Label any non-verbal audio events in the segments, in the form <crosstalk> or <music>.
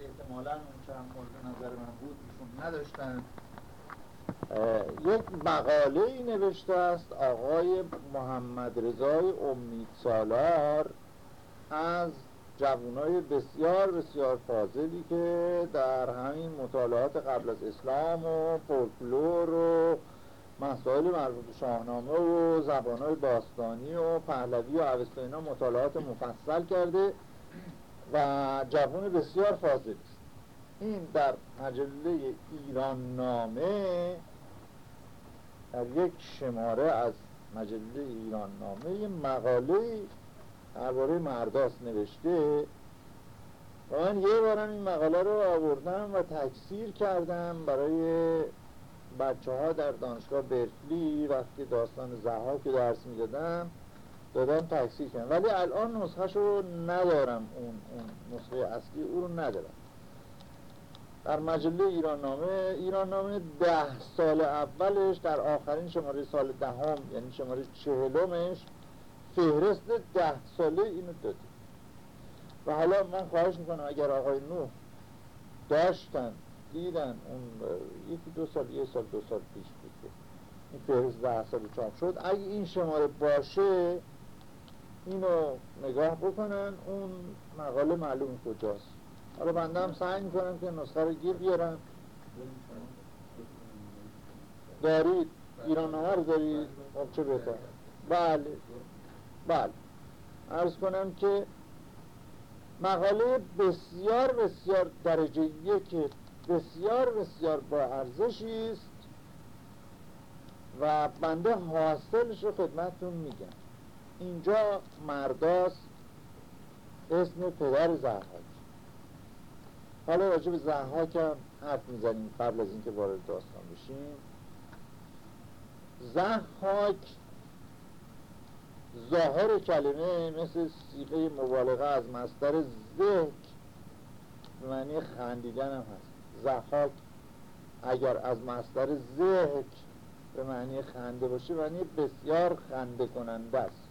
احتمالا اون چند مورد نظر من بود ایشون نداشتن. یک مقاله ای نوشته است آقای محمد رضای امید سالار از جوانای بسیار بسیار فاضلی که در همین مطالعات قبل از اسلام و فولکلور و مسائل مربوط به شاهنامه و زبانهای باستانی و پهلوی و عوستا اینا مطالعات مفصل کرده. و جوان بسیار فاضل است. این در مجله ایران نامه در یک شماره از مجله ایران نامه یه مقاله درباره مرداس نوشته. و من یه بارم این مقاله رو آوردم و تکثیر کردم برای بچه ها در دانشگاه برکلی. وقتی داستان زها که درس می‌دادم دادم تکثیر کردم ولی الان نسخه رو ندارم. اون, اون نسخه اصلی او رو ندارم. در مجله ایران نامه ایران نامه ده سال اولش در آخرین شماره سال دهم یعنی شماره چهلمش فهرست ده ساله اینو داده. و حالا من خواهش می‌کنم اگر آقای نو داشتن دیدن اون یکی دو سال یه سال دو سال پیش بود این فهرست ده سال چاپ شد اگه این شماره باشه اینو نگاه بکنن اون مقاله معلوم کجاست. حالا بنده هم سعی می‌کنم که نسخه رو گیر بیارم. دارید؟ ایران نامه رو دارید؟ خب چه بهتر. بله. بله. ارز کنم که مقاله بسیار بسیار درجه یک بسیار بسیار با ارزشی است و بنده حاصلش رو خدمتتون میگم. اینجا مرداس اسم پدر زهراک حالا راجع به هم حرف می‌زنیم قبل از اینکه وارد داستان بشیم. زحاک ظاهر کلمه مثل سیغه مبالغه از زهک به معنی خندیدن هم هست. زحاک اگر از مصدر زهک به معنی خنده باشه معنی بسیار خنده کننده است.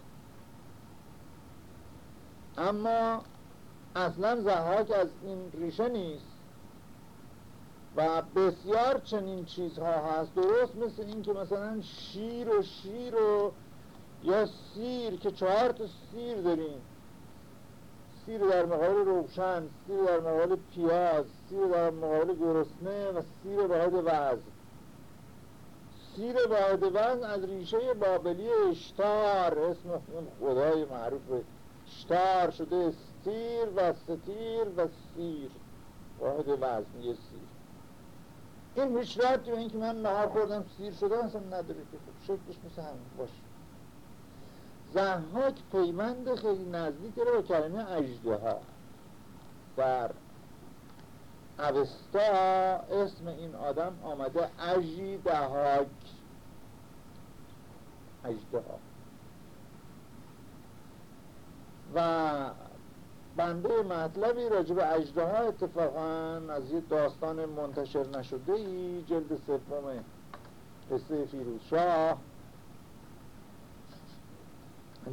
اما اصلا زهاک از این ریشه نیست. و بسیار چنین چیزها هست. درست مثل این که مثلا شیر و شیر و یا سیر که چهار تا سیر داریم. سیر در مقابل روشن سیر در مقابل پیاز سیر در مقابل گرسنه و سیر باید وز سیر باید وز از ریشه بابلی اشتار اسم خدای معروف. اشتار شده سیر و ستیر و سیر. واحد وزن یه سیر. این هیچ ربطی به اینکه من نهار خوردم سیر شده اصلا نداره که. خب شکلش مثل همین باشه. زحاک پیوند خیلی نزدیک رو با کلمه اجده ها در اوستا اسم این آدم آمده اجی دهاک اجده ها و بنده مطلبی راجع به اجده ها اتفاقا از یه داستان منتشر نشده ای جلد سوم قصه فیروز شاه.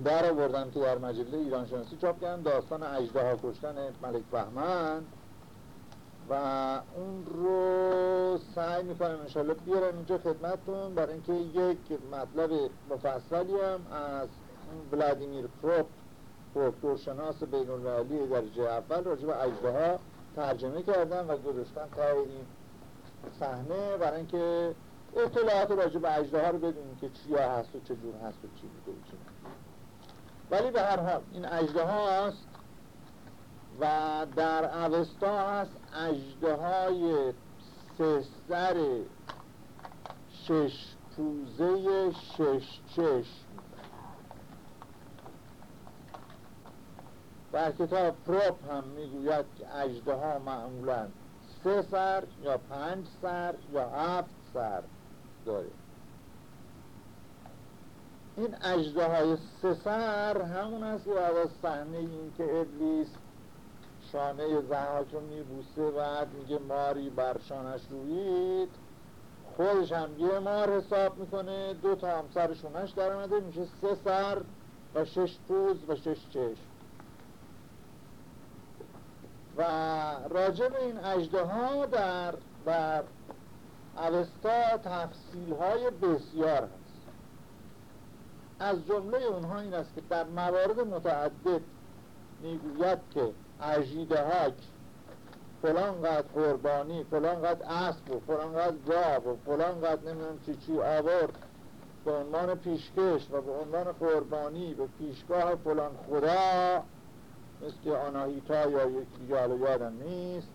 در آوردن که در مجله ایران شناسی چاپ کردن داستان اجده ها کشتن ملک بهمن. و اون رو سعی می‌کنم انشالله بیارم اینجا خدمتتون. برای اینکه یک مطلب مفصلی هم از ولادیمیر پروپ شناس بین المللی درجه اول راجع به اجده ها ترجمه کردن و گذاشتن تا این صحنه برای اینکه اطلاعات راجع به اجده ها رو بدونیم که چیا هست و چجور هست و چی بوده و چی ولی به هر حال این اجده هاست و در اوستا هست اجده های سه شش پوزه شش چشم در کتاب پروپ هم می‌گوید که اجده ها معمولا سه سر یا پنج سر یا هفت سر داره این اجده های سه سر همون است که بعد از صحنه این که ابلیس شانه زهاک رو میبوسه بعد میگه ماری بر شانش روید خودش هم یه مار حساب می‌کنه دو تا هم سر شونش در میشه سه سر و شش پوز و شش چشم. و راجع به این اجده ها در در اوستا تفصیل های بسیار هست. از جمله اونها این است که در موارد متعدد می‌گوید که اجیده هاک فلان قد قربانی فلان قد اسب و فلان قد گاو و فلان قد نمی‌دونم چی چی آورد به عنوان پیشکش و به عنوان قربانی به پیشگاه فلان خدا مثل آناهیتا یا یکی دیگه یادم نیست.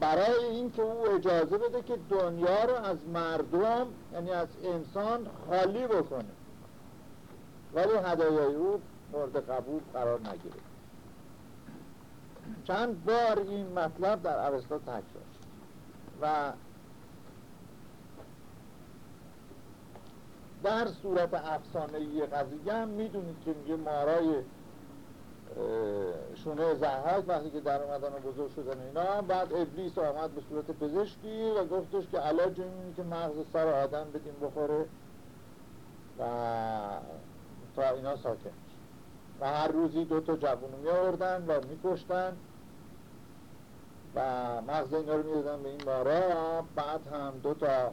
برای اینکه او اجازه بده که دنیا رو از مردم یعنی از انسان خالی بکنه. ولی هدایای او مورد قبول قرار نگیره. چند بار این مطلب در اوستا تکرار شد. و در صورت افسانه قضیه هم می‌دونید که میگه مارای شونه زحاک وقتی که در اومدن بزرگ شدن اینا بعد ابلیس آمد به صورت پزشکی و گفتش که علاج اینه که مغز سر آدم بدیم بخوره و تا اینا ساکن و هر روزی دو تا جوونو می آوردن و میکشتن و مغز اینا رو می‌دادن به این مارا بعد هم دو تا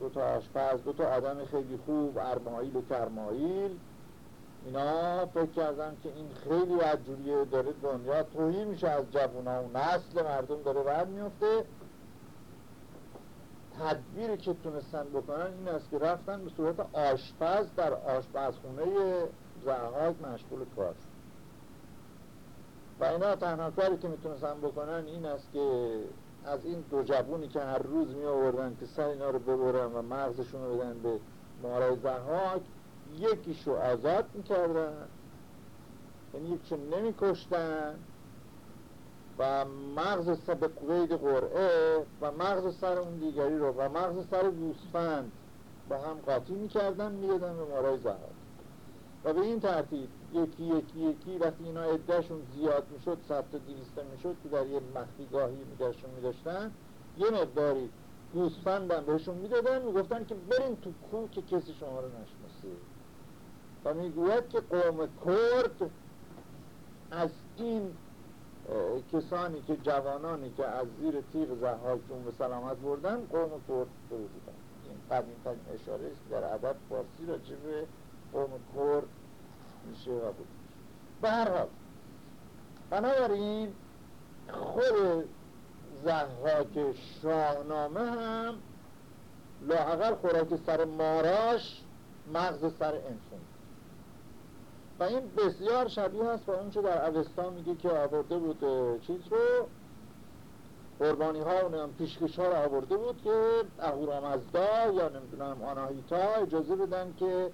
دو تا آشپز دو تا آدم خیلی خوب ارماییل و کرماییل اینا فکر کردن که این خیلی جوریه داره دنیا توهی میشه از جوونا و نسل مردم داره رد میفته. تدبیری که تونستن بکنن این است که رفتن به صورت آشپز در آشپزخونه زهاک مشغول کار. و اینا تنها کاری که می‌تونستن بکنن این است که از این دو جوونی که هر روز می آوردن که سر اینا رو ببرن و مغزشون رو بدن به مارای زهاک یکیشو آزاد می‌کردن. یعنی یکیشو نمیکشتن. و مغز به قید قرعه و مغز سر اون دیگری رو و مغز سر گوسفند با هم قاطی می‌کردن می‌دادن به مارای زهاد و به این ترتیب یکی یکی یکی وقتی اینا عدهشون زیاد می‌شد صد تا دیویسته می‌شد که در یه مخفیگاهی میگشتون میداشتن یه مقداری گوسفندم بهشون می‌دادن می‌گفتن که برین تو کو که کسی شما رو نشناسه. و می‌گوید که قوم کرد از این کسانی که جوانانی که از زیر تیغ جون به سلامت بردن قوم کرد بودن این قدیم ترین اشاره است در ادب فارسی را به قوم کرد میشه و بود. به هر حال بنابراین خود زهاک شاهنامه هم لاحقل خوراک سر ماراش مغز سر انسان و این بسیار شبیه هست با اون چه در اوستا میگه که آورده بود چیز رو قربانی ها و پیشکش ها رو آورده بود که اهورامزدا یا نمی‌دونم آناهیتا اجازه بدن که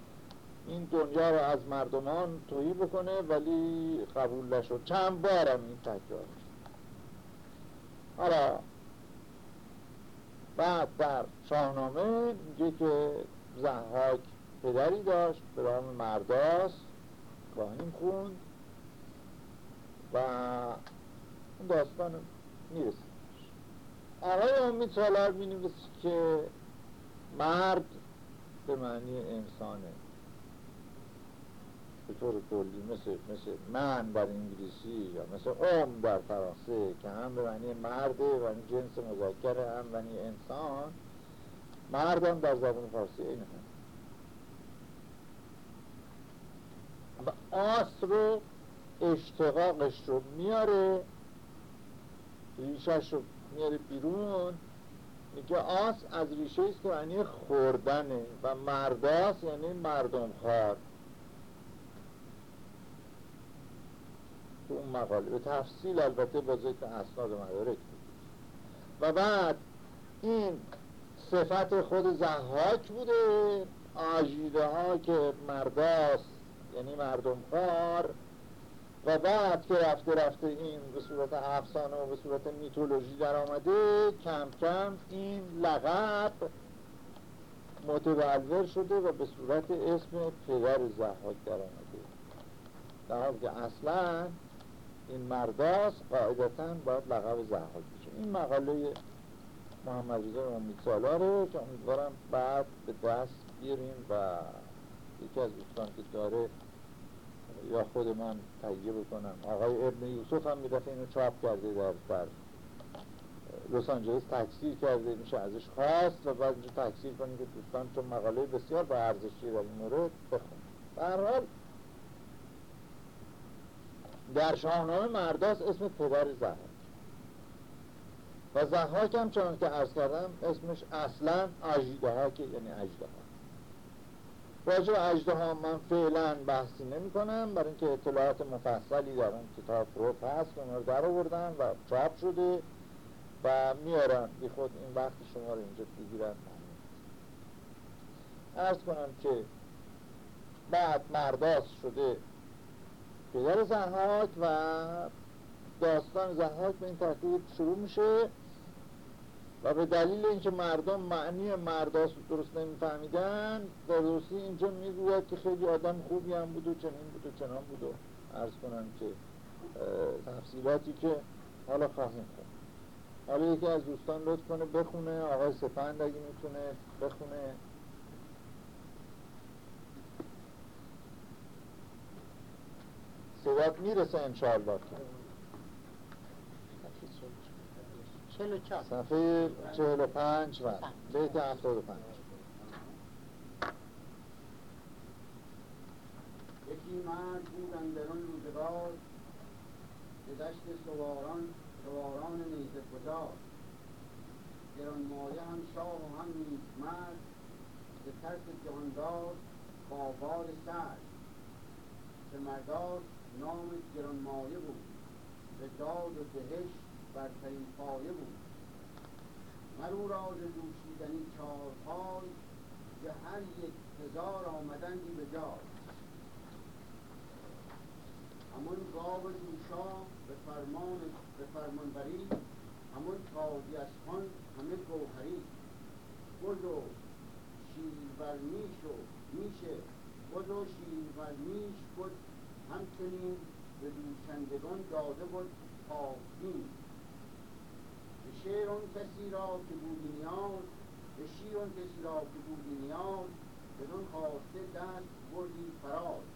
این دنیا رو از مردمان توهی بکنه ولی قبول نشد. چند بارم این تکرار حالا بعد در شاهنامه میگه که زحاک پدری داشت به نام مرداس. خواهیم خوند و اون داستان می‌رسیم آقای امید سالار می که مرد به معنی انسانه. به طور کلی مثل, مثل من در انگلیسی یا مثل اوم در فرانسه که هم به معنی مرده و جنس مذکر هم معنی انسان مردم در زبان فارسی این هم و آس رو اشتقاقش رو میاره. ریشش رو میاره بیرون. میگه آس از ریشه است که معنی خوردنه و مرداس یعنی مردم خوار تو اون مقاله به تفصیل البته با ذکر اسناد مدارک. و بعد این صفت خود زحاک بوده آجیده ها که مرداست یعنی مردم کار. و بعد که رفته رفته این به صورت افسانه و به صورت میتولوژی در آمده کم کم این لغت متبلور شده و به صورت اسم پدر زحاک در آمده. در حال که اصلا این مرداس قاعدتا باید لقب زحاک بشه. این مقاله محمد رضا امید سالاره که امیدوارم بعد به دست بیاریم و یکی از دوستان که داره یا خود من تهیه بکنم. آقای ابن یوسف هم می‌رفت اینو چاپ کرده در, در لس آنجلس تکثیر کرده میشه ازش خواست و بعد اینجا تکثیر کنید که دوستان چون مقاله بسیار با ارزشی در این مورد بخون در حال در شاهنامه مرداس اسم پدر زهاک و زهاک هم چون که عرض کردم اسمش اصلا اجده یعنی اجده راجع اجده ها من فعلا بحثی نمی کنم برای اینکه اطلاعات مفصلی در اون کتاب رو هست اون رو در آوردن و چاپ شده و میارن بی خود این وقت شما رو اینجا بگیرن ارز کنم که بعد مرداس شده پدر زحاک و داستان زحاک به این ترتیب شروع میشه. و به دلیل اینکه مردم معنی مرداس درست نمیفهمیدن در روسی اینجا می‌گوید که خیلی آدم خوبی هم بود و چنین بود و چنان بود و عرض کنم که تفصیلاتی که حالا خواهیم کن حالا یکی از دوستان لطف کنه بخونه آقای سپند اگه می‌تونه بخونه. صدات می‌رسه انشاءالله. که 44 صفحه 45 و بیت 75 یکی مرد بود اندرون روزگار به دشت سواران سواران نیزه گذار. گرانمایه هم شاه و هم نیکمرد به ترس جهاندار با بار سر به مردار نام گرانمایه بود به داد و بهشت برترین پایه بود. مرو را ز دوشیدنی چار پای به هر یک هزار آمدندی به جای. همون گاو دوشا به فرمان به فرمانبری همون تازی از خان همه گوهری. گل و شیر میش و میشه گل و شیر میش بود همچنین به دوشندگان داده بود پاکین شیر اون کسی را که بودی نیاز به شیر اون کسی را که بودی نیاز بدون خواسته دست بردی فراز.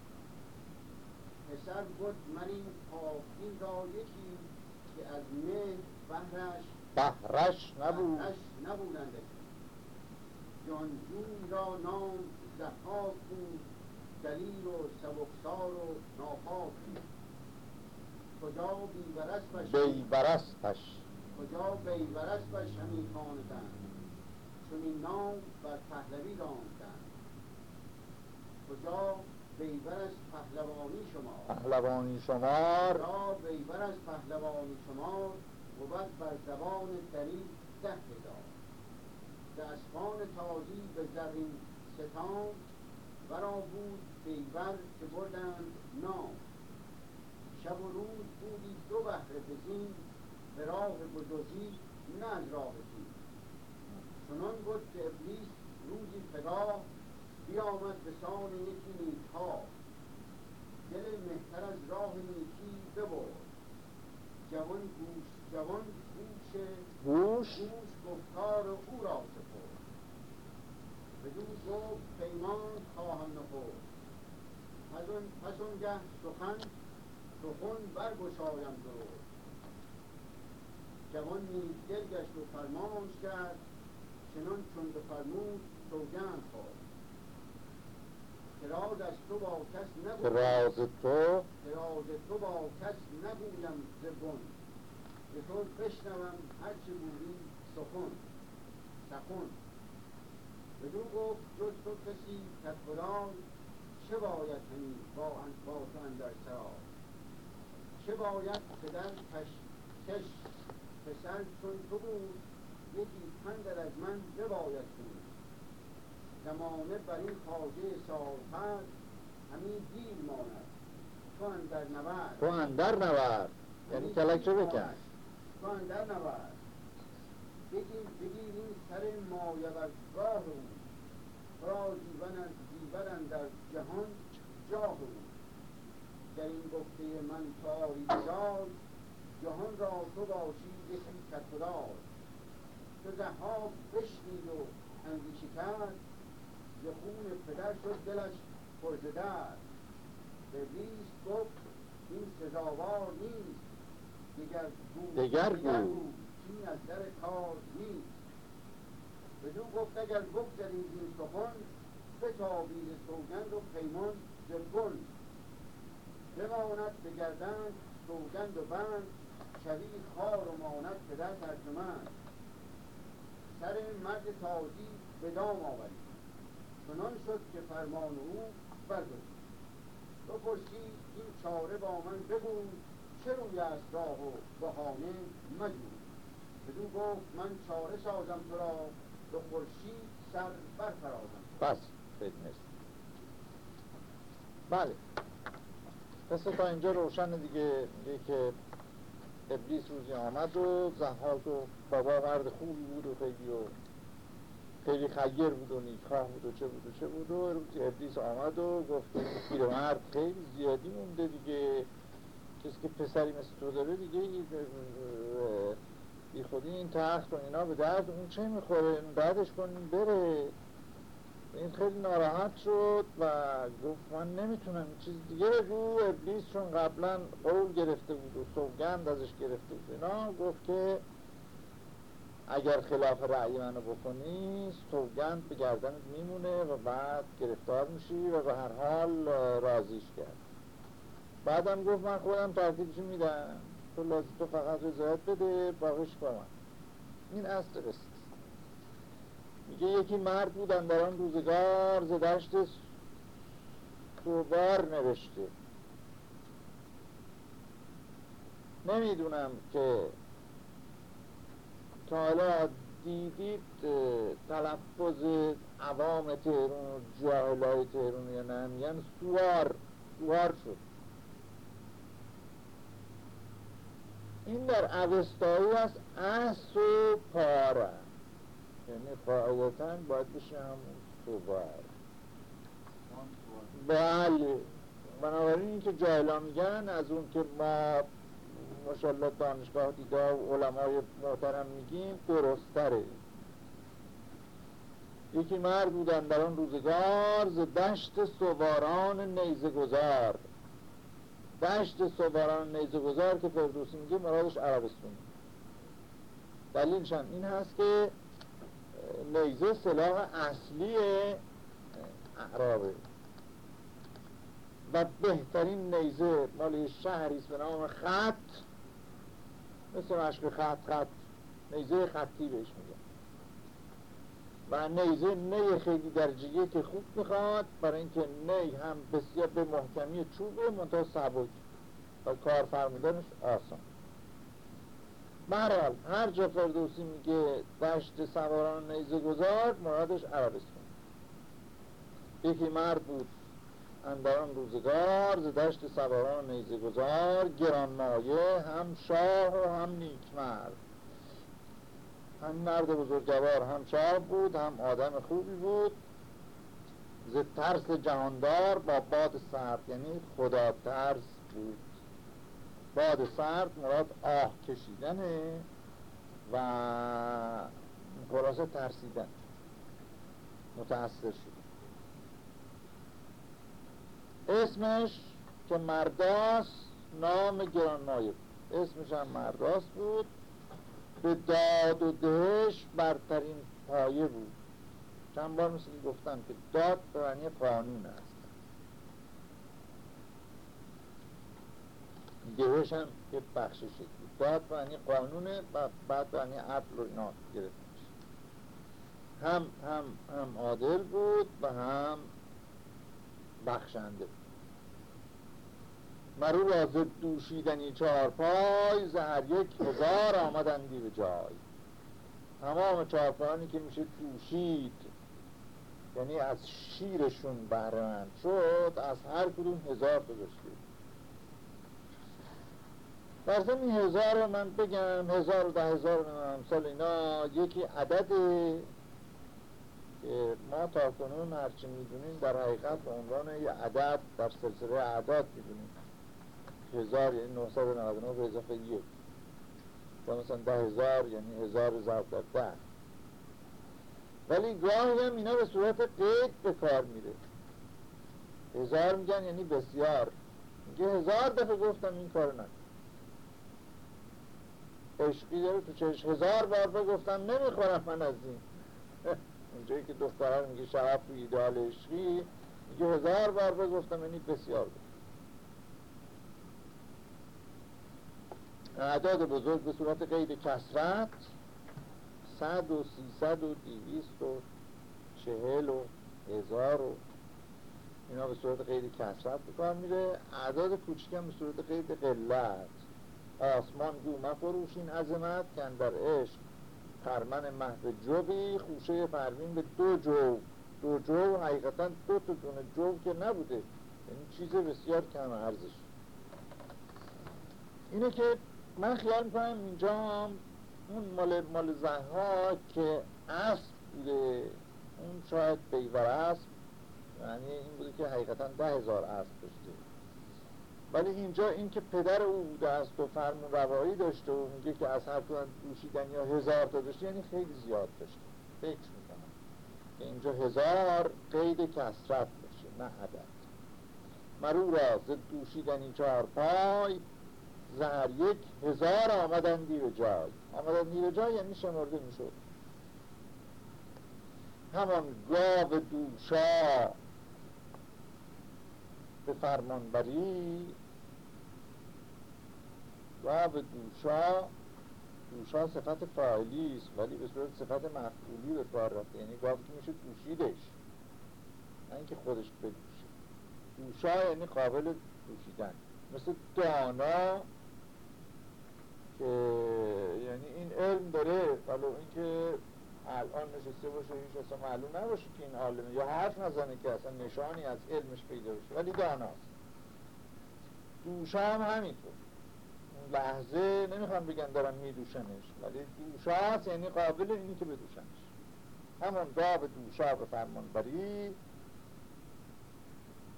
پسر بود من این پاکین را یکی که از مه بهرش بهرش نبود. بهرش نبودنده جانجوی را نام زحاک بود دلیل و سبکسار و ناپاک کجا بیبرسبش بیبرسبش کجا بیبرسبش همی خواندن چون این نام بر پهلوی راندن کجا بیبر از پهلوانی شما پهلوانی شمار. کجا بیبر از پهلوانی شمار بود بر زبان دری ده هزار. اسفان تازی به زرین ستان ورا بود بیبر که بردند نام. شب و روز بودی دو بهره بزین به راه بزرگی نه از راه زین چنان بود که ابلیس روزی پگاه بیامد به سان یکی نیکها. دل مهتر از راه نیکی ببرد. جوان گوش جوان گوش گوش. گوش گفتار او را سپرد. بدون گفت پیمان خواهم نخورد. پس اونگه سخن سخن برگشایم درست. جوان نیز دل گشت و فرمانش کرد چنان چون بفرمود سوگند خواست که از تو با کس نگویم راز تو؟ راز تو با کس نگویم زبون به تو بشنوم هرچه بودی سخن. سخن. بدو گفت جز تو کسی کدخدای چه باید همی با با تو اندر سرای چه باید پدر کش پسر چون تو بود یکی پندر از من بباید بود. زمانه بر این خواجه سالخورد همین دیر ماند. تو اندر نورد تو اندر نورد یعنی کلکچه بکن؟ تو اندر نورد بگیر بگیر این سر راه او را دیون از دیور در جهان جاه او در این گفته من تاری جهان را تو باشی یکی کترای تو زهاب بشنید و اندیشه کرد. ز خون پدر شد دلش پر ز درد ابلیس گفت این سزاوار نیست. دیگر گو دگر گو. این از در کار نیست. بدو گفت اگر بگذرید این سخن بتابید سوگند و پیمان زبون بماند به گردن سوگند و بند. شوی خار و ماند پدر ترجمند سر مرد تازی به دام آورید. چنان شد که فرمان او برگزید. بپرسید این چاره با من بگو چه روی است راه و بهانه بدو گفت من چاره سازم تو را به خورشید سر برفرازم. بس مرسی. بله. قصه تا اینجا روشن دیگه میگه که ابلیس روزی آمد و زحاک و بابا مرد خوبی بود و خیلی و خیلی خیر بود و نیکخواه بود و چه بود و چه بود و ابلیس آمد و گفت پیرمرد خیلی زیادی مونده دیگه. کسی که پسری مثل تو داره دیگه بی خودی این تخت و اینا به درد اون چه می‌خوره؟ بعدش کنیم بره. این خیلی ناراحت شد و گفت من نمی‌تونم چیز دیگه بگو ابلیس چون قبلا قول گرفته بود و سوگند ازش گرفته بود اینا گفت که اگر خلاف رأی منو بکنی سوگند به گردنت میمونه و بعد گرفتار میشی و به هر حال راضیش کرد. بعدم گفت من خودم ترتیبشو میدم. تو لازم تو فقط رضایت بده باقیش با من. این اصل است. میگه یکی مرد بودن در آن روزگار ز دشت سوبار نوشته. نمی‌دونم که تا حالا دیدید تلفظ عوام تهرون و جاهلای تهرون یا نه میگن سوار سوار شد. این در اوستایی است اس و پاره. یعنی قاعدتا باید بشه همون سوال. بله. بنابراین این که جاهلا میگن از اون که ما ماشاءالله دانشگاه دیده و علمای محترم میگیم درستره یکی مرد بودن در آن روزگار ز دشت سواران نیزه گذار. دشت سواران نیزه گذار که فردوسی میگه مرادش عربستون. دلیلش هم این هست که نیزه سلاح اصلی اعرابه و بهترین نیزه مال یه شهری است به نام خط. مثل مشق خط خط. نیزه خطی بهش میگن. و نیزه نی خیلی درجه که خوب می‌خواد برای اینکه نی هم بسیار به محکمی چوبه منتها سبک. و کار فرمودنش آسان. برحال هر جا فردوسی میگه دشت سواران نیزه گذار مرادش عربستان. یکی مرد بود اندر آن روزگار ز دشت سواران نیزه گذار گرانمایه هم شاه و هم نیکمرد. هم مرد بزرگوار هم شاه بود هم آدم خوبی بود. ز ترس جهاندار با باد سرد یعنی خدا ترس بود. باد سرد مراد آه کشیدنه و خلاصه ترسیدن. متأثر شد اسمش که مرداس نام گرانمایه اسمش هم مرداس بود. به داد و دهش برترین پایه بود. چند بار مثل گفتم که داد به معنی قانون است. دهش هم که بخشش بود. به معنی قانونه بعد معنی عدل و اینا میشه هم هم هم عادل بود و هم بخشنده مرو را دوشیدنی چهار پای زهر یک هزار آمدندی به جای. تمام چهارپایانی که میشه دوشید یعنی از شیرشون بهرهمند شد از هر کدوم هزار گذاشته. در ضمن هزار من بگم هزار و ده هزار امثال اینا یکی عدده که ما تا کنون هرچی می‌دونیم در حقیقت به عنوان یه عدد در سلسله اعداد می‌دونیم. هزار یعنی 999 به اضافه یک. و مثلا ده هزار یعنی هزار ضرب در ده. ولی گاهی هم اینا به صورت قید به کار میره. هزار میگن یعنی بسیار. میگه هزار دفعه گفتم این کار نکن. عشقی داره تو چش هزار بار بگفتم نمی‌خورم من از این. اونجایی که دختران میگه شرف تو ایدال عشقی میگه هزار بار بگفتم یعنی بسیار بود. اعداد بزرگ به صورت قید کسرت صد و سیصد و دیویست و چهل و هزار و اینا به صورت قید کسرت بکار میره اعداد کوچیک هم به صورت قید قلت. آسمان گو مفروشین عظمت که در عشق خرمن محو جوی خوشه پروین به دو جو دو جو حقیقتا دو تا دونه جو که نبوده. یعنی چیز بسیار کم ارزش. اینه که من خیال می‌کنم اینجا اون مال, مال زنها که اسب بوده. اون شاید بیور اسب یعنی این بوده که حقیقتا ده هزار داشته. ولی اینجا این که پدر او بوده است و فرمون روایی داشته و میگه که از هر کدوم دوشیدن یا هزار تا داشته یعنی خیلی زیاد داشته. فکر می‌کنم که اینجا هزار قید کسرت باشه نه عدد. مرو را ز دوشیدنی چهار پای زهر یک هزار آمدندی به جای. آمدندی به جای یعنی شمرده می‌شد. همان گاو دوشا به فرمانبری گاو دوشا دوشا صفت فاعلی است ولی به صورت صفت مفعولی به کار رفته. یعنی که میشه دوشیدش نه اینکه خودش بدوشه دوشا یعنی قابل دوشیدن. مثل دانا که یعنی این علم داره ولو اینکه الان نشسته باشه هیچ اصلا معلوم نباشه که این عالمه یا حرف نزنه که اصلا نشانی از علمش پیدا بشه. ولی داناست. دوشا هم همینطور. لحظه نمی‌خوام بگن دارم میدوشنش ولی دوشا یعنی قابل اینی که بدوشنش همون گاب دوشا به فرمان بری.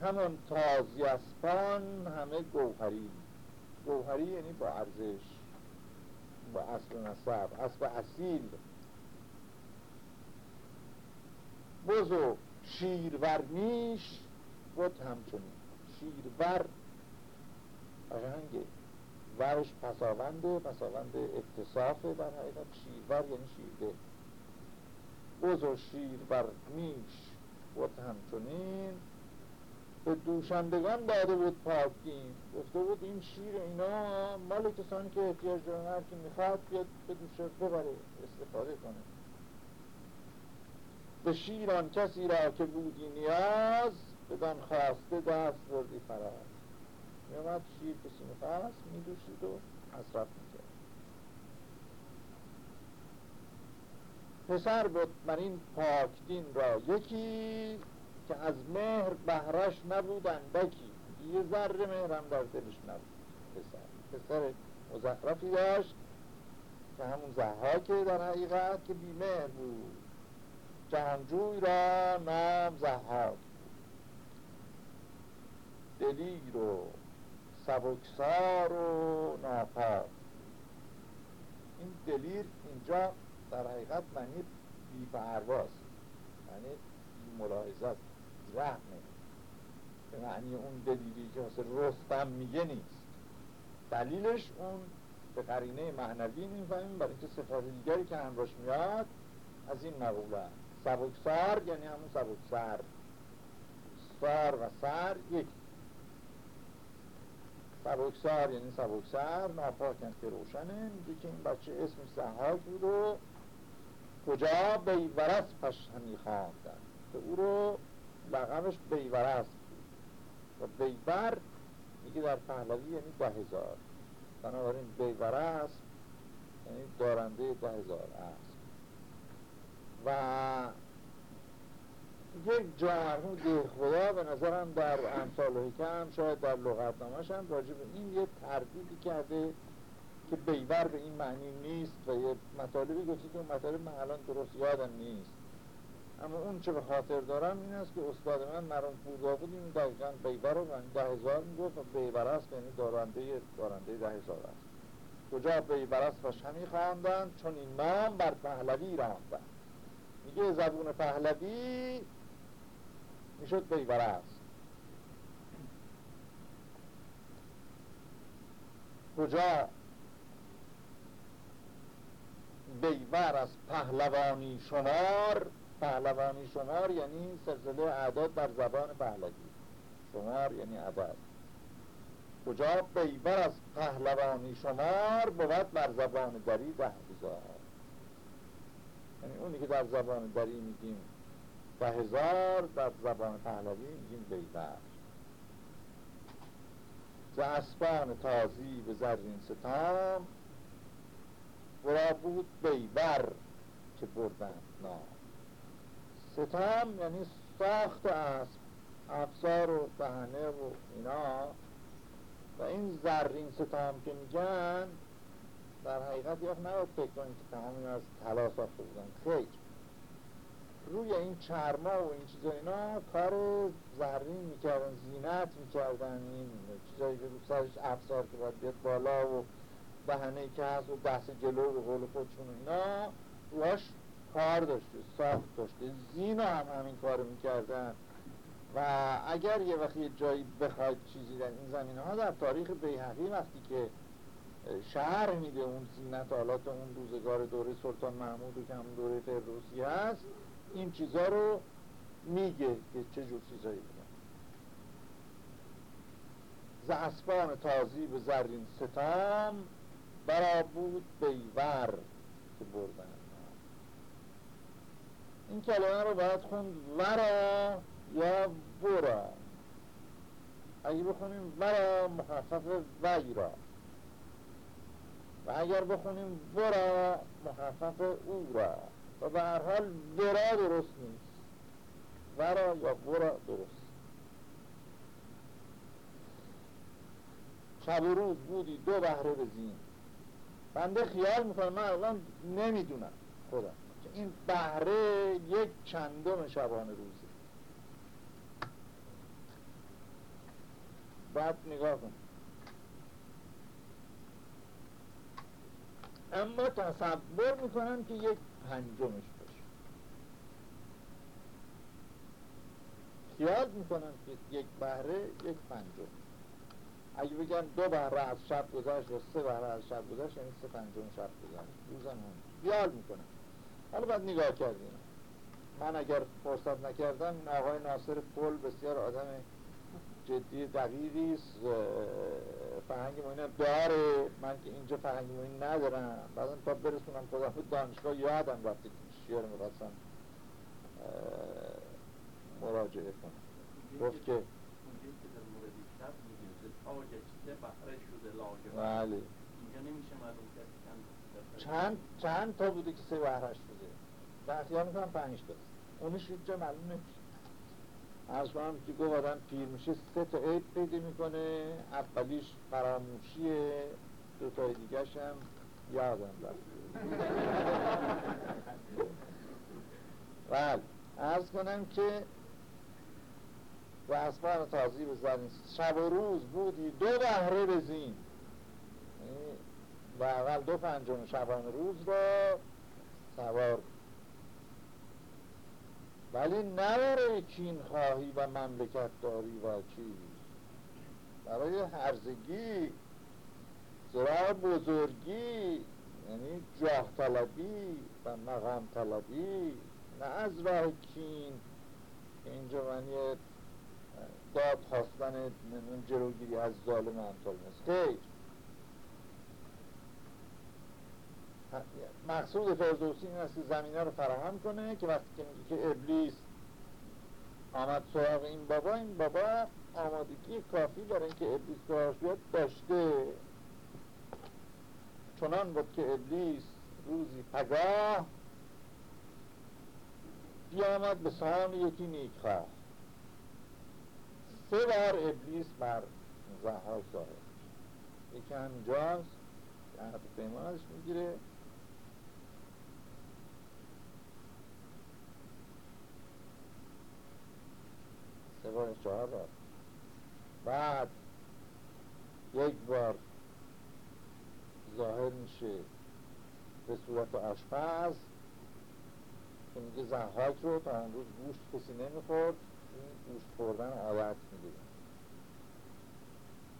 همون تازی اسپان همه گوهری. گوهری یعنی با ارزش با اصل نصب. اصل اصیل. بزو شیرور میش بود همچنین. شیرور قشنگه ورش پساونده پساوند اتصافه در حقیقت. شیرور یعنی شیرده. بزو شیرور میش بود همچنین. به دوشندگان داده بود پاکین گفته بود این شیر اینا مال کسانی که احتیاج دارن هر که می‌خواد بیاد به دوشه ببره استفاده کنه. به شیران کسی را که بودی نیاز بدان خواسته دست بردی فراز. میامد شیر کسی می‌خواست میدوشید و مصرف می‌کرد. پسر بود من این پاکدین را یکی که از مهر بهرش نبود اندکی. یه ذره مهرم در دلش نبود. پسر پسر مزخرفی داشت که همون زهاکه در حقیقت که بیمهر بود. جهانجوی را نام زهاک دلیر و سبکسار و ناپاک این دلیر اینجا در حقیقت معنی بیپرواز یعنی ملاحظت رحمه به معنی اون دلیلی که واسه رستم میگه نیست. دلیلش اون به قرینه معنوی می‌فهمیم برای اینکه صفات دیگری که همراش میاد از این مقوله. سبکسار یعنی همون سبکسر سار و سر یک سبکسار یعنی سبکسر ناپاکن که روشنه. میگه که این بچه اسمش زحاک بود و کجا؟ بیورس پش همی خواندن. که او رو لقبش بیورست بود. و بیور میگه در پهلوی یعنی ده هزار. بنابراین بیورست یعنی دارنده ده هزار است. و یک جامعه ده خدا به نظرم در امثال حکم شاید در لغتنامش هم راجع به این یه تردیدی کرده که بیور به این معنی نیست و یه مطالبی گفته که اون مطالب من الان درست یادم نیست. اما اون چه به خاطر دارم این است که استاد من مرون پوردا بود این دقیقا بیور رو من ده هزار می‌گفت و بیور است یعنی دارنده دارنده ده هزار است. کجا بیور است؟ و شمی خواندن چون این نام بر پهلوی راندن میگه زبون پهلوی می‌شد بیور است. کجا؟ بیور از پهلوانی شمار. پهلوانی شمار یعنی سلسله اعداد بر زبان پهلوی. شمار یعنی عدد کجا؟ بیور از پهلوانی شمار بود بر زبان دری ده هزار یعنی اونی که در زبان دری میگیم. ده هزار در زبان پهلوی میگیم بیور ز اسبان تازی به زرین ستام ورا بود بیور که بردن نام. ستام یعنی ساخت اسب افسار و بهنه و اینا. و این زرین ستام که میگن در حقیقت یک نباید فکر کنید که تمام از طلا ساخته بودن خیر روی این چرما و این چیزا اینا کار زرین می‌کردن زینت می‌کردن. این چیزایی که رو سرش افسار که باید بیاد بالا و بهنه که هست و دست جلو و قول خودشون اینا روش کار داشته ساخت داشته زینا هم همین کار می‌کردن. و اگر یه وقتی جایی بخواید چیزی در این زمینه ها در تاریخ بیهقی وقتی که شهر میده اون زینت آلات اون روزگار دوره سلطان محمود و که دوره فردوسی هست این چیزا رو میگه که چه جور چیزایی بودن ز تازی به زرین ستام برا بود بیور که بردن. این کلمه رو باید خوند ورا یا ورا اگه بخونیم ورا مخفف ویرا. و اگر بخونیم ورا مخفف او را. و به هر حال ورا درست نیست. ورا یا ورا درست. شب و روز بودی دو بهره بزین بنده خیال می‌کنم من الان نمی‌دونم خودم. که این بهره یک چندم شبانه روزه. بعد نگاه کن. اما تصور می‌کنم که یک پنجمش باشه. خیال می‌کنم که یک بهره یک پنجم. اگه بگن دو بهره از شب گذشت و سه بهره از شب گذشت یعنی سه پنجم شب گذشت. روزم هم خیال می‌کنم. حالا باید نگاه کردیم. من اگر فرصت نکردم آقای ناصر پل بسیار آدم جدی دقیقی است فرهنگ موین داره. من که اینجا فرهنگ موین ندارم. بعدا تا برسونم خودم به دانشگاه یادم رفته که شیار می‌خواستم مراجعه کنم. گفت که بله. اینجا نمیشه معلوم کرد چند چند تا بوده که سه بهرش بوده و اختیار می‌کنم پنج تا. اونش اینجا معلوم نمیشه از کنم که گفت آدم پیر میشه سه تا عیب پیدا می‌کنه. اولیش فراموشیه دو تای دیگرش هم یادم رفت. <laughs> بله ارز کنم که و اسبان تازی بزنید شب و روز بودی دو بهره بزین. و اول دو پنجم شبان روز را سوار ولی نه کین خواهی و مملکت داری و چیز برای هرزگی سراغ بزرگی یعنی جاه طلبی و مقام طلبی. نه از راه کین اینجا معنی داد خواستن جلوگیری از ظالم نیست خیر. مقصود فردوسی این است که زمینه رو فراهم کنه که وقتی که ابلیس آمد سراغ این بابا این بابا آمادگی کافی برای اینکه ابلیس سراغش بیاد داشته. چنان بود که ابلیس روزی پگاه بیامد به سان یکی نیکخواه سه بار ابلیس بر زهرا ظاهر یکی همینجاست که حرف پیمان ازش می‌گیره. بار چهار بار بعد یک بار ظاهر میشه به صورت آشپز که میگه زنهاک رو تا امروز گوشت کسی نمی‌خورد این گوشت خوردن عادت می‌گیره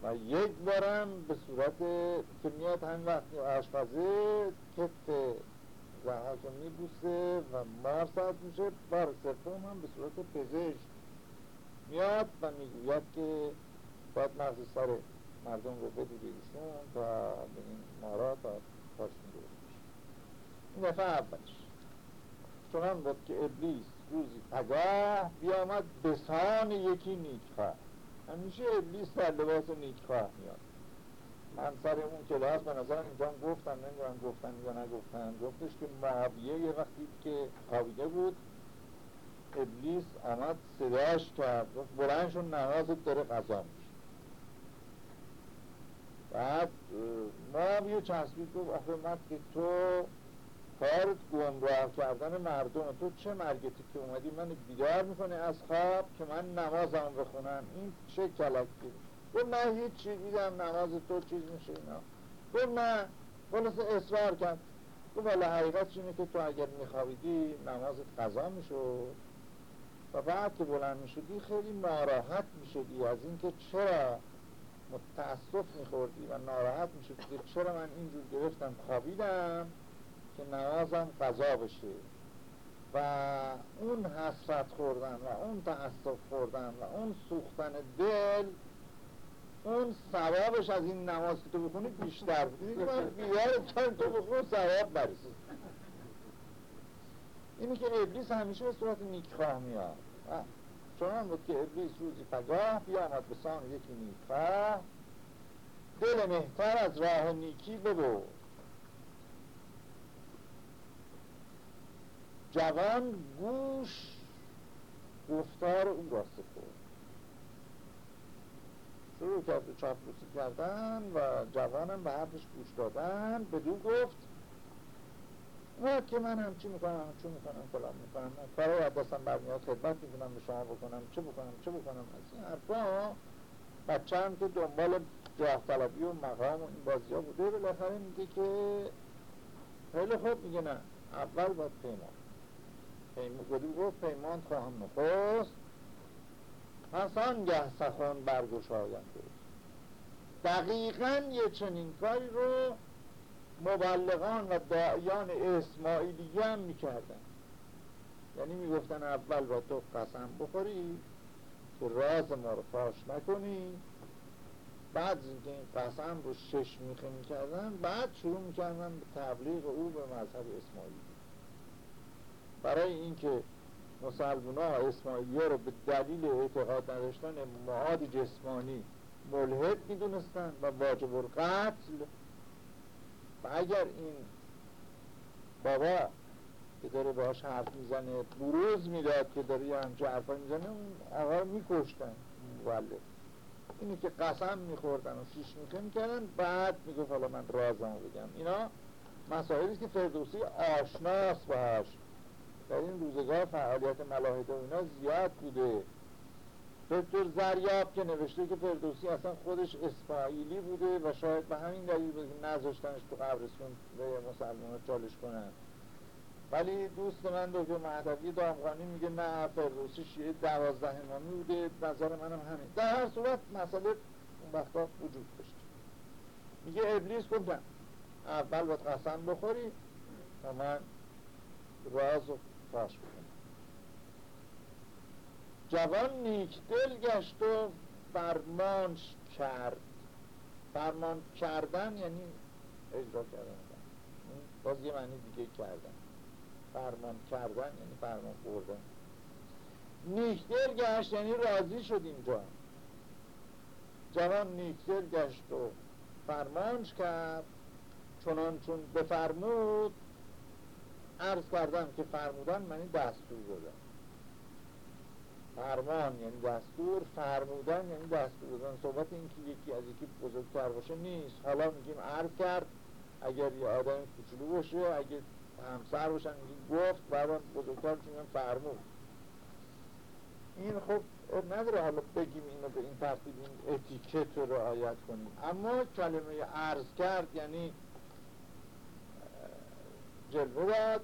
و یک بارم به صورت که میاد همین وقت آشپزه کت زنها که میبوسه و مار سرد میشه بار سوم هم به صورت پزشک. میاد و می‌گوید که باید مغز سر مردم رو بدی ایشون تا به این مارا تا پاشون درست این دفعه اولش. چنان بود که ابلیس روزی پگاه بیامد بسان یکی نیکخواه. همیشه ابلیس در لباس نیکخواه میاد من سر اون کلاس به نظرم اینجا گفتم نمی‌دونم گفتن یا نگفتن. گفتش که معاویه یه وقتی که خوابیده بود ابلیس آمد صداش کرد گفت بلند شون نمازت داره قضا میشه. بعد معاویه چسبید گفت آخه من که تو کارت گمراه کردن مردم تو چه مرگتی که اومدی؟ من بیدار می‌کنه از خواب که من نمازم بخونم. این چه کلکی گفت نه هیچ چی دیدم نماز تو چیز میشه اینا. گفت نه. خلاص اصرار کرد. گفت والا حقیقت اینه که تو اگر میخوابیدی نمازت قضا می‌شد. و بعد که بلند می‌شدی خیلی ناراحت می‌شدی از اینکه چرا متاسف میخوردی و ناراحت می‌شدی که چرا من اینجور گرفتم خوابیدم که نمازم قضا بشه. و اون حسرت خوردن و اون تأسف خوردن و اون سوختن دل اون ثوابش از این نماز که تو بخونی بیشتر بود. من بیار تو بخون ثواب برسید اینی که ابلیس همیشه به صورت نیکخواه میاد. چنان بود که ابلیس روزی پگاه بیامد به سان یکی نیکخواه دل مهتر از راه نیکی ببرد. جوان گوش گفتار او را سپرد. شروع کرد به چاپلوسی کردن و جوانم به حرفش گوش دادن. دو گفت و که من هم چی می‌کنم چی می‌کنم فلان می‌کنم کارای عباسم برمیاد خدمت می‌کنم به شما بکنم چه بکنم چه بکنم. از این حرفا بچه هم که دنبال جاه طلبی و مقام و این بازی ها بوده بالاخره میگه که خیلی خوب میگه نه. اول باید پیمان. پیمان گفت پیمان خواهم نخست. پس آنگه سخن برگشاینده دقیقا یه چنین کاری رو مبلغان و دعیان اسماعیلیه هم می‌کردن. یعنی می‌گفتن اول با تو قسم بخوری که راز ما رو فاش نکنی. بعد اینکه این قسم رو شش میخه می‌کردن بعد شروع می‌کردن به تبلیغ او به مذهب اسماعیلی. برای اینکه مسلمان ها اسماعیلی رو به دلیل اعتقاد نداشتن معاد جسمانی ملحد می‌دونستن و واجب القتل و اگر این بابا که داره باش حرف می‌زنه بروز می‌داد که داره یه همچه حرفا می‌زنه اون آقا میکشتن. مولد اینی که قسم میخوردن و شیش میخه می‌کردن بعد می‌گفت حالا من رازم بگم. اینا مسائلی که فردوسی آشناس باش در این روزگار فعالیت ملاحده و اینا زیاد بوده. دکتر زریاب که نوشته که فردوسی اصلا خودش اسماعیلی بوده و شاید به همین دلیل بوده که نذاشتنش تو قبرستون به مسلمان چالش کنن. ولی دوست من دکتر مهدوی دامغانی میگه نه فردوسی شیعه دوازده امامی بوده. نظر منم همین. در هر صورت مسئله اون وقتا وجود داشت. میگه ابلیس گفتم اول باید قسم بخوری و من راز و فاش بکنم جوان نیک دل گشت و فرمانش کرد. فرمان کردن یعنی اجرا کردن. باز یه معنی دیگه کردن. فرمان کردن یعنی فرمان بردن نیکدل گشت یعنی راضی شد اینجا. جوان نیکدل گشت و فرمانش کرد. چنان چون بفرمود عرض کردم که فرمودن معنی دستور دادن. فرمان یعنی دستور فرمودن یعنی دستور دادن. صحبت این که یکی از یکی بزرگتر باشه نیست. حالا میگیم عرض کرد اگر یه آدم کوچولو باشه اگر همسر باشن میگیم گفت بعد بزرگتر میگیم فرمود. این خب نداره حالا بگیم اینو به این ترتیب این اتیکت رو رعایت کنیم. اما کلمه عرض کرد یعنی جلوه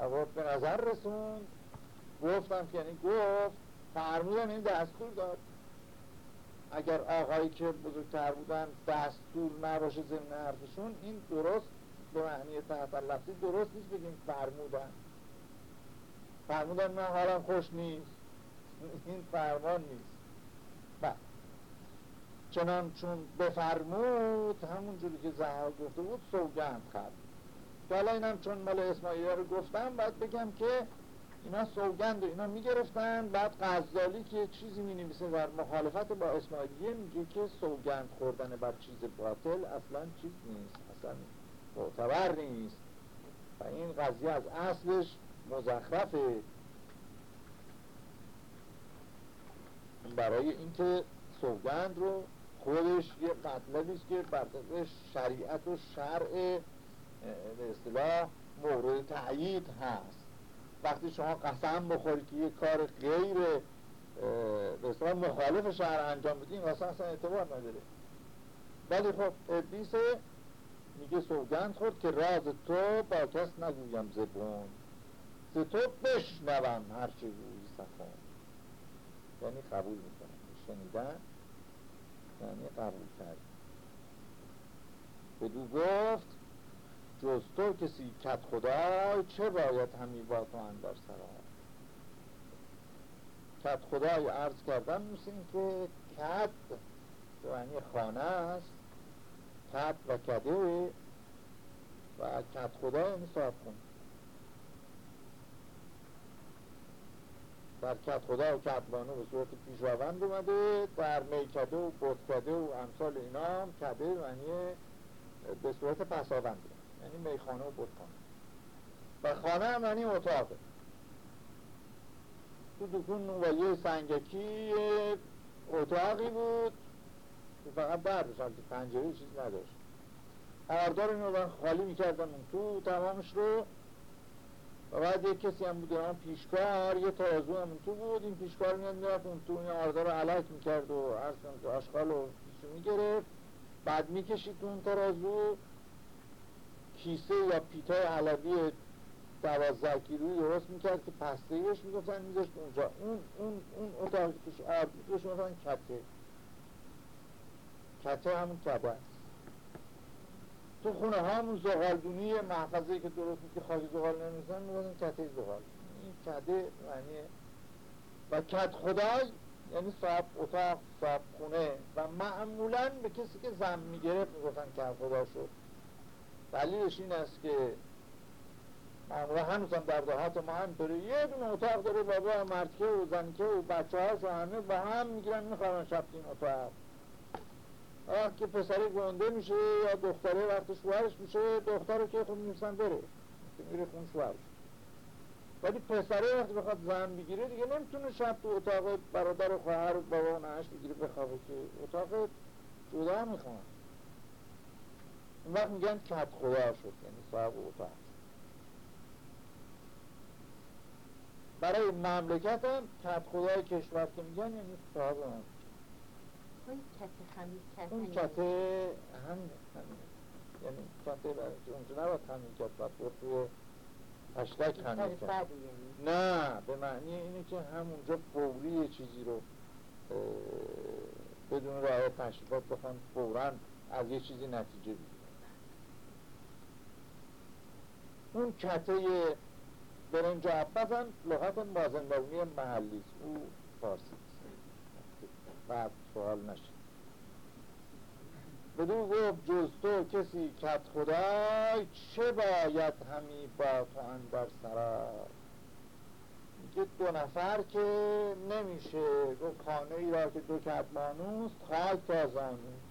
داد به نظر رسوند. گفتم که یعنی گفت فرمودن این دستور داد. اگر آقایی که بزرگتر بودن دستور نباشه ضمن حرفشون این درست به معنی تحت لفظی درست نیست بگیم فرمودن. فرمودن من حالم خوش نیست. این فرمان نیست. بله. چنان چون بفرمود همون جوری که زهر گفته بود سوگند خرد. حالا اینم چون مال اسماعیل رو گفتم باید بگم که اینا سوگند و اینا می‌گرفتن بعد غزالی که چیزی می نویسه در مخالفت با اسماعیلیه میگه که سوگند خوردن بر چیز باطل اصلا چیز نیست اصلا معتبر نیست. و این قضیه از اصلش مزخرفه. برای اینکه سوگند رو خودش یه مطلبی است که بر شریعت و شرع به اصطلاح مورد تأیید هست. وقتی شما قسم بخورید که یه کار غیر به مخالف شهر انجام بدین قسم اصلا اعتبار نداره. ولی خب ابلیس میگه سوگند خورد که راز تو با کس نگویم زبون. ز تو بشنوم هرچه گویی سخن یعنی قبول می‌کنم. شنیدن یعنی قبول کرد بدو گفت جز تو کسی کت خدای چه باید همی با تو اندر سرا کت خدای عرض کردن این که کت یعنی خانه است. کت و کده و کت خدا یعنی صاحب خونه در کت خدا و کتبانه به صورت پیشروند اومده در میکده و بودکده و امثال اینا هم کده یعنی به صورت پساونده یعنی میخانه و بودخانه و خانه هم یعنی اتاقه تو دکون نوایه سنگکی اتاقی بود. که فقط در بشن که پنجره چیز نداشت. آردار اینو خالی می‌کردن اون تو تمامش رو. و بعد یک کسی هم بود اون پیشکار یه ترازو هم تو بود. این پیشکار میاد می‌رفت اون تو این آردار رو علک می‌کرد و عرض کنم که آشغال رو می‌گرفت. بعد می‌کشید تو اون ترازو. کیسه یا پیتای علوی دوازده کیلویی درست می‌کرد که پستهیش می‌گفتن میذاشت اونجا. اون اون اون اتاقی توش آب توش می‌گفتن کته. کته همون کبه است. تو خونه همون زغالدونی محفظه که درست که خاکی زغال نمیزن می‌گفتن کته زغال. این کده معنی و کت خدای یعنی صاحب اتاق صاحب خونه و معمولا به کسی که زن می‌گرفت می‌گفتن کت خدا شد. دلیلش این است که معمولا هنوز هم در دهات ما همینطوره یه دونه اتاق داره بابا مردکه و زنکه و بچه هاش و همه با هم می‌گیرن میخوارن شب این اتاق. وقت که پسری گنده میشه یا دختره وقت شوهرش میشه دختر که خود می‌رسن بره. که میره خون شوهرش. ولی پسره وقتی بخواد زن بگیره دیگه نمی‌تونه شب تو اتاق برادر و خواهر و بابا و نهش بگیره بخوابه که اتاق جدا می‌خوان اون وقت میگن کت خدا شد یعنی صاحب اتاق برای مملکت هم کت خدای کشور که میگن یعنی صاحب هم. اون کته هم یعنی کته برای اونجا نباید همین کت باید توی هشتک همین کت نه به معنی اینه که همونجا فوری چیزی رو بدون راه تشریفات بخوان فورا از یه چیزی نتیجه بگیرن. اون کته برنج عباس هم لغت مازندرونی محلی است او فارسی بعد سوال نشد. بدو گفت جز تو کسی کت خدای چه باید همی با تو اندر سرای؟ میگه دو نفر که نمیشه گفت خانه ای را که دو کتمانوست خاک تازانوست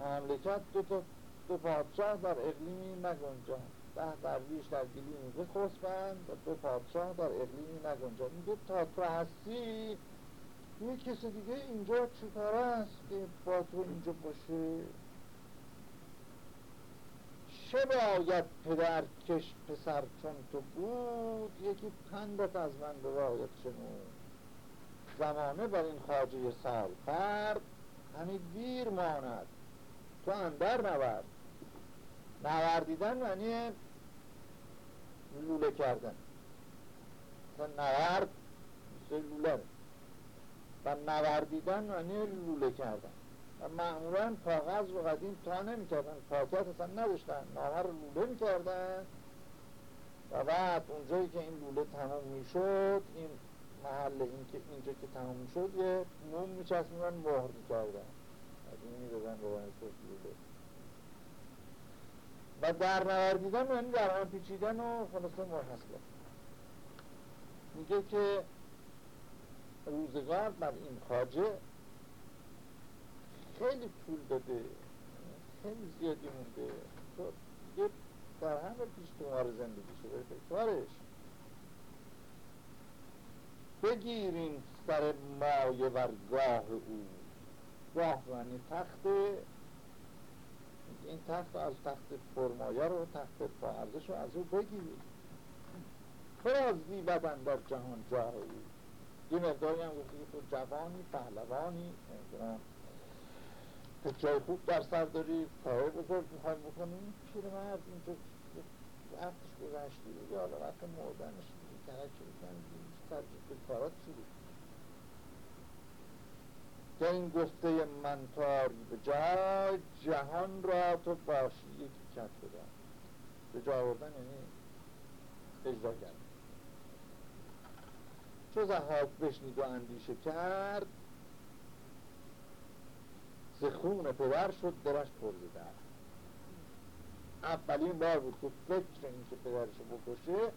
مملکت دو تا دو پادشاه در اقلیمی نگنجند ده درویش در گلیمی بخسبند دو پادشاه در اقلیمی نگنجند میگه تا تو هستی یه کسی دیگه اینجا چکار است که با تو اینجا باشه؟ چه باید پدر کش پسر چون تو بود؟ یکی پندت از من باید شنود. زمانه بر این خاجه سال فرد همین دیر ماند. تو اندر نورد. نوردیدن معنی لوله کردن. مثلا نورد مثل لوله. و نوردیدن معنی لوله کردن. و معمولا کاغذ رو قدیم تا نمی‌کردن. پاکت اصلا نداشتن. نامه رو لوله می‌کردن. و بعد اونجایی که این لوله تمام می‌شد این محل این که اینجا که تمام می‌شد یه موم میچسبوندن مهر می‌کردن. می‌دادن به لوله و در نوردیدن یعنی در هم پیچیدن و خلاصه محصله میگه که روزگار بر این خاجه خیلی طول داده. خیلی زیادی مونده. تو در همه پیش تومار زندگی شده. کارش. بگیرین سر مایه ورگاه او. گاه یعنی تخت این تخت از تخت پرمایه رو تخت با ارزش رو از او بگیرید. پر از زیبت در جهان جای او یه مقداری هم گفتی تو جوانی پهلوانی نمی‌دونم. که جای خوب در سر داری کار بزرگ می‌خوایم بکنیم. مرد اینجا وقتش گذشتی یا حالا وقت مردنش ترکی بکنی ترجیح به کارات شروع که این گفته من تاری به جای جهان را تو باشی یکی کت بدن به جا آوردن یعنی اجرا کرد چو زهاک بشنید و اندیشه کرد ز خون پدر شد درش پر اولین بار بود که فکر این که پدرش بکشه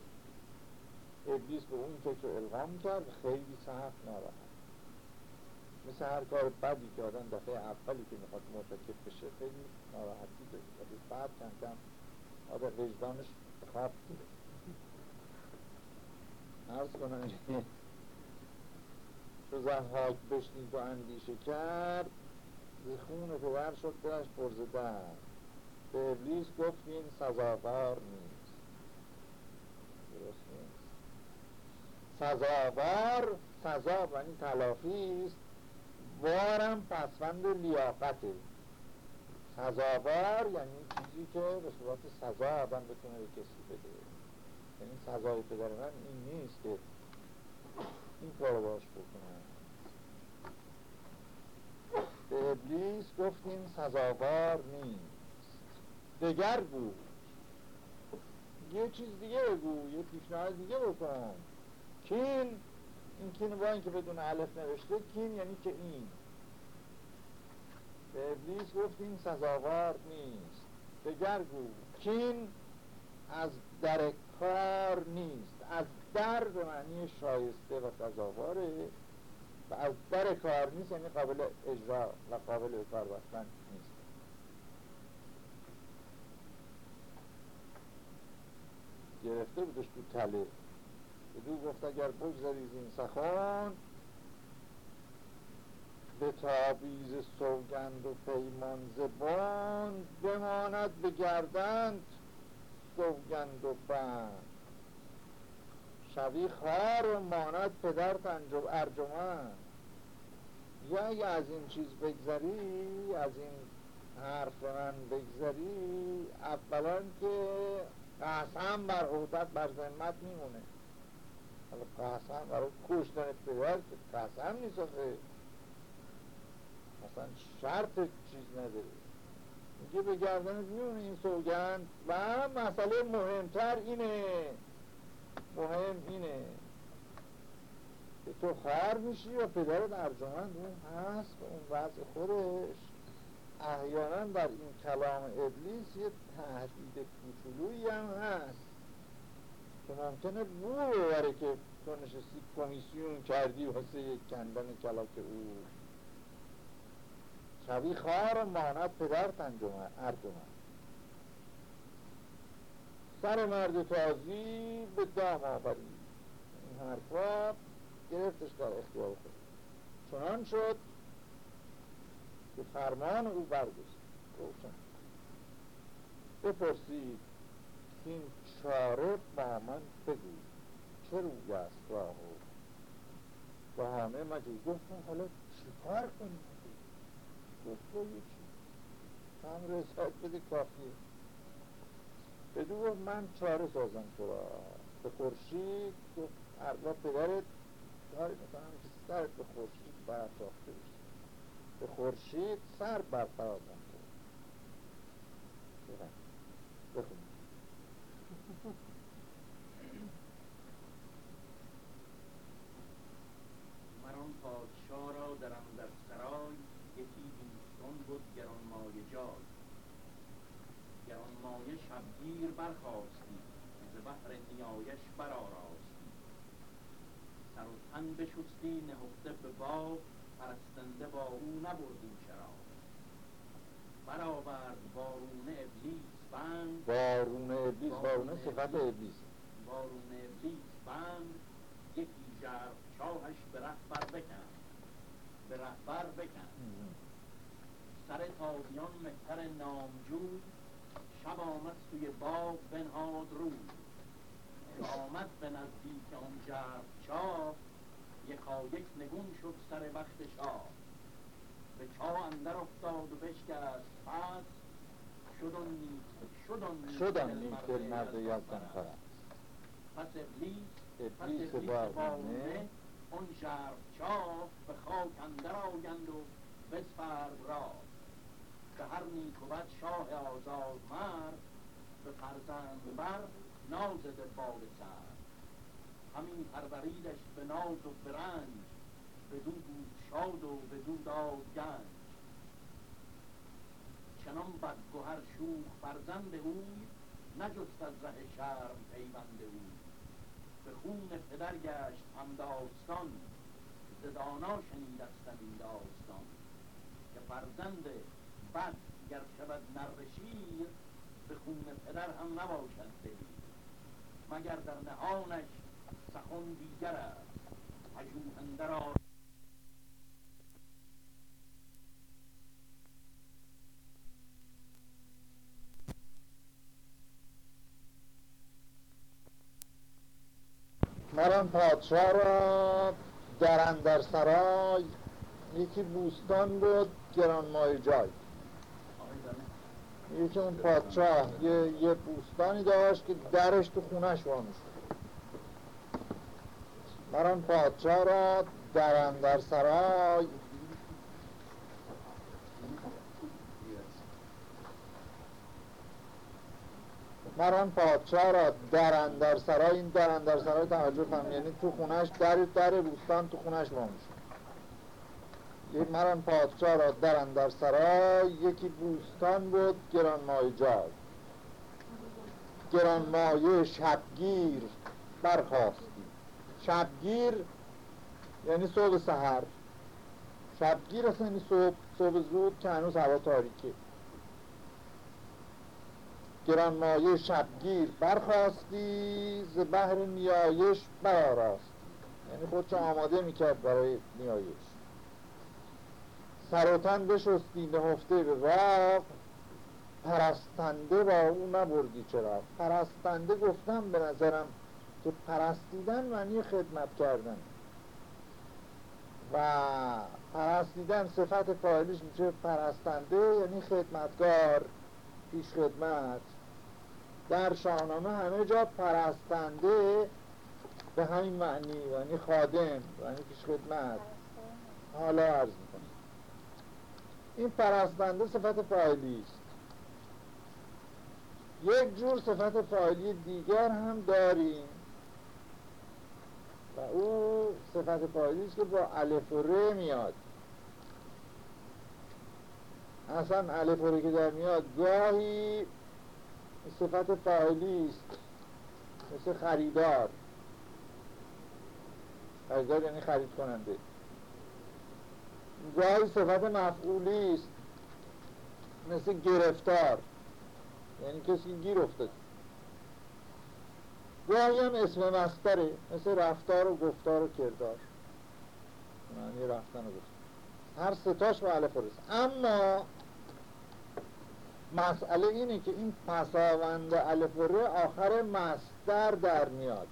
ابلیس به اون فکر رو الهام کرد خیلی سخت ناراحت. مثل هر کار بدی که آدم دفعه اولی که می‌خواد مرتکب بشه خیلی ناراحتی داره. ولی بعد کم کم آدم وجدانش خواب گیره عرض کنم چو زحاک بشنید و اندیشه کرد خون پدر شد درش پرزده به ابلیس گفت این سزاوار نیست. درست نیست. سزاوار سزا یعنی تلافی است. وارم پسوند لیاقته سزاوار یعنی چیزی که به صورت سزا آدم بتونه به کسی بده. یعنی سزای پدر من این نیست که این کار باش بکنم. به ابلیس گفتیم سزاوار نیست. دگر بود یه چیز دیگه بگو یه پیشنهاد دیگه بکن. کین این کین با اینکه بدون علف نوشته کین یعنی که این. به ابلیس گفتیم سزاوار نیست. دگرگو کین از در کار نیست. از در به معنی شایسته و سزاواره و از در کار نیست یعنی قابل اجرا و قابل کار بستن نیست. گرفته بودش تو تله. بدو گفت اگر بگذارید این سخان به تابیز سوگند و پیمان زبان بماند بگردند سوگند و بند. شوی خار و ماند پدر تنجب ارجمند. یا اگه از این چیز بگذری از این حرف من بگذری اولا که قسم بر حوضت بر ذمت میمونه. حالا قسم برای کشتن پدر که قسم نیست مثلا شرط چیز نداره. میگه به گردنت این سوگند و مسئله مهمتر اینه. مهم اینه. که تو خواهر میشی و پدرت ارجمند اون هست و اون وضع خودش. احیانا در این کلام ابلیس یه تهدید کوچولویی هم هست. که ممکنه بو ببره که تو نشستی کمیسیون کردی واسه یک کندن کلاک او. شوی خواهر ماند پدر تنجمه ارجمه. سر مرد تازی به دام آوری. این حرفا گرفتش در اختیار خود. چنان شد که فرمان او برگست روشن. بپرسید این چاره با من بگو. چه روی است راه و بهانه مجید. گفتم حالا چیکار کنیم؟ گفت رو یکی هم رسالت بده کافیه. بدو گفت من چاره سازم تو را. به خورشید گفت اربا پدرت کاری می‌کنم که سر به خورشید برافراخته بشه. به خورشید سر برفرازم بخونید مران پادشاه را در سرای یکی دوستان بود گرانمایه جای. گرانمایه شبگیر برخواستی ز بحر نیایش برآراستی. سر و تن بشستی نهفته به باب پرستنده با او نبردی شراب برآورد بارون ابلیس بند. بارون ابلیس؟ بارون صفت ابلیس. بارون ابلیس بند. یکی جرف چاهش به رهبر بکن. به رهبر بکن. سر تازیان مهتر نامجوی شب آمد سوی باغ بنهاد روی که آمد به نزدیک آن جرف چاه یکا یک نگون شد سر بخت شاه. به چاه اندر افتاد و بشکست پس. شد آن نیک شد آن نیک شد آن دل مرد یزدان پرست. پس ابلیس پس ابلیس ابلیس بارونه اون ژرف چاه به خاک اندر آگند و بسپرد راه به هر نیک و بد شاه آزاد مرد به فرزند بر نازده بال سر همین پروریدش به ناز و به رنج بدو بود شاد و بدو داد گنج. چنان بدگهر شوخ فرزند اوی نجست از ره شرم پیوند اوی. به خون پدر گشت هم داستان ز دانا شنیدستم این داستان که فرزند بد گر شود نر شیر به خون پدر هم نباشد دلیر. مگر در نهانش سخن دیگر است پژوهنده را مران پادشاه را در اندر سرای. یکی بوستان بود گرانمایه جای. آقای زنه یکی اون پادشاه یه, یه بوستانی داشت که درش تو خونش وا می‌شد مران پادشاه را در اندر سرای. مران پادشاه را در اندر سرای این در اندر سرای توجه کنم. یعنی تو خونش در در بوستان تو خونش می‌شد یک مران پادشاه را در اندر سرای یکی بوستان بود گرانمایه جای. گرانمایه شبگیر برخواستی. شبگیر یعنی صبح سحر. شبگیر اصلا یعنی صبح صبح زود که هنوز هوا تاریکه. گرانمایه شبگیر برخواستی ز بحر نیایش برآراستی یعنی خودشو آماده می‌کرد برای نیایش. سر و تن بشستی نهفته به باغ. پرستنده با او نبردی چرا؟ پرستنده گفتم به نظرم که پرستیدن معنی خدمت کردن. و پرستیدن صفت فاعلیش میشه پرستنده یعنی خدمتگار پیش خدمت. در شاهنامه همه جا پرستنده به همین معنی یعنی خادم یعنی پیش خدمت. حالا عرض می‌کنم. این پرستنده صفت فاعلی است. یک جور صفت فاعلی دیگر هم داریم. و او صفت فاعلی است که با الف و ر میاد. اصلا الف و ر که در میاد. گاهی صفت فاعلی است. مثل خریدار. خریدار یعنی خرید کننده. گاهی صفت مفعولی است. مثل گرفتار. یعنی کسی گیر افتاد گاهی هم اسم مستره مثل رفتار و گفتار و کردار. معنی رفتن و گفتار. هر ستاش و رس اما مسئله اینه که این پساوند الف و ر آخر مستر در میاد.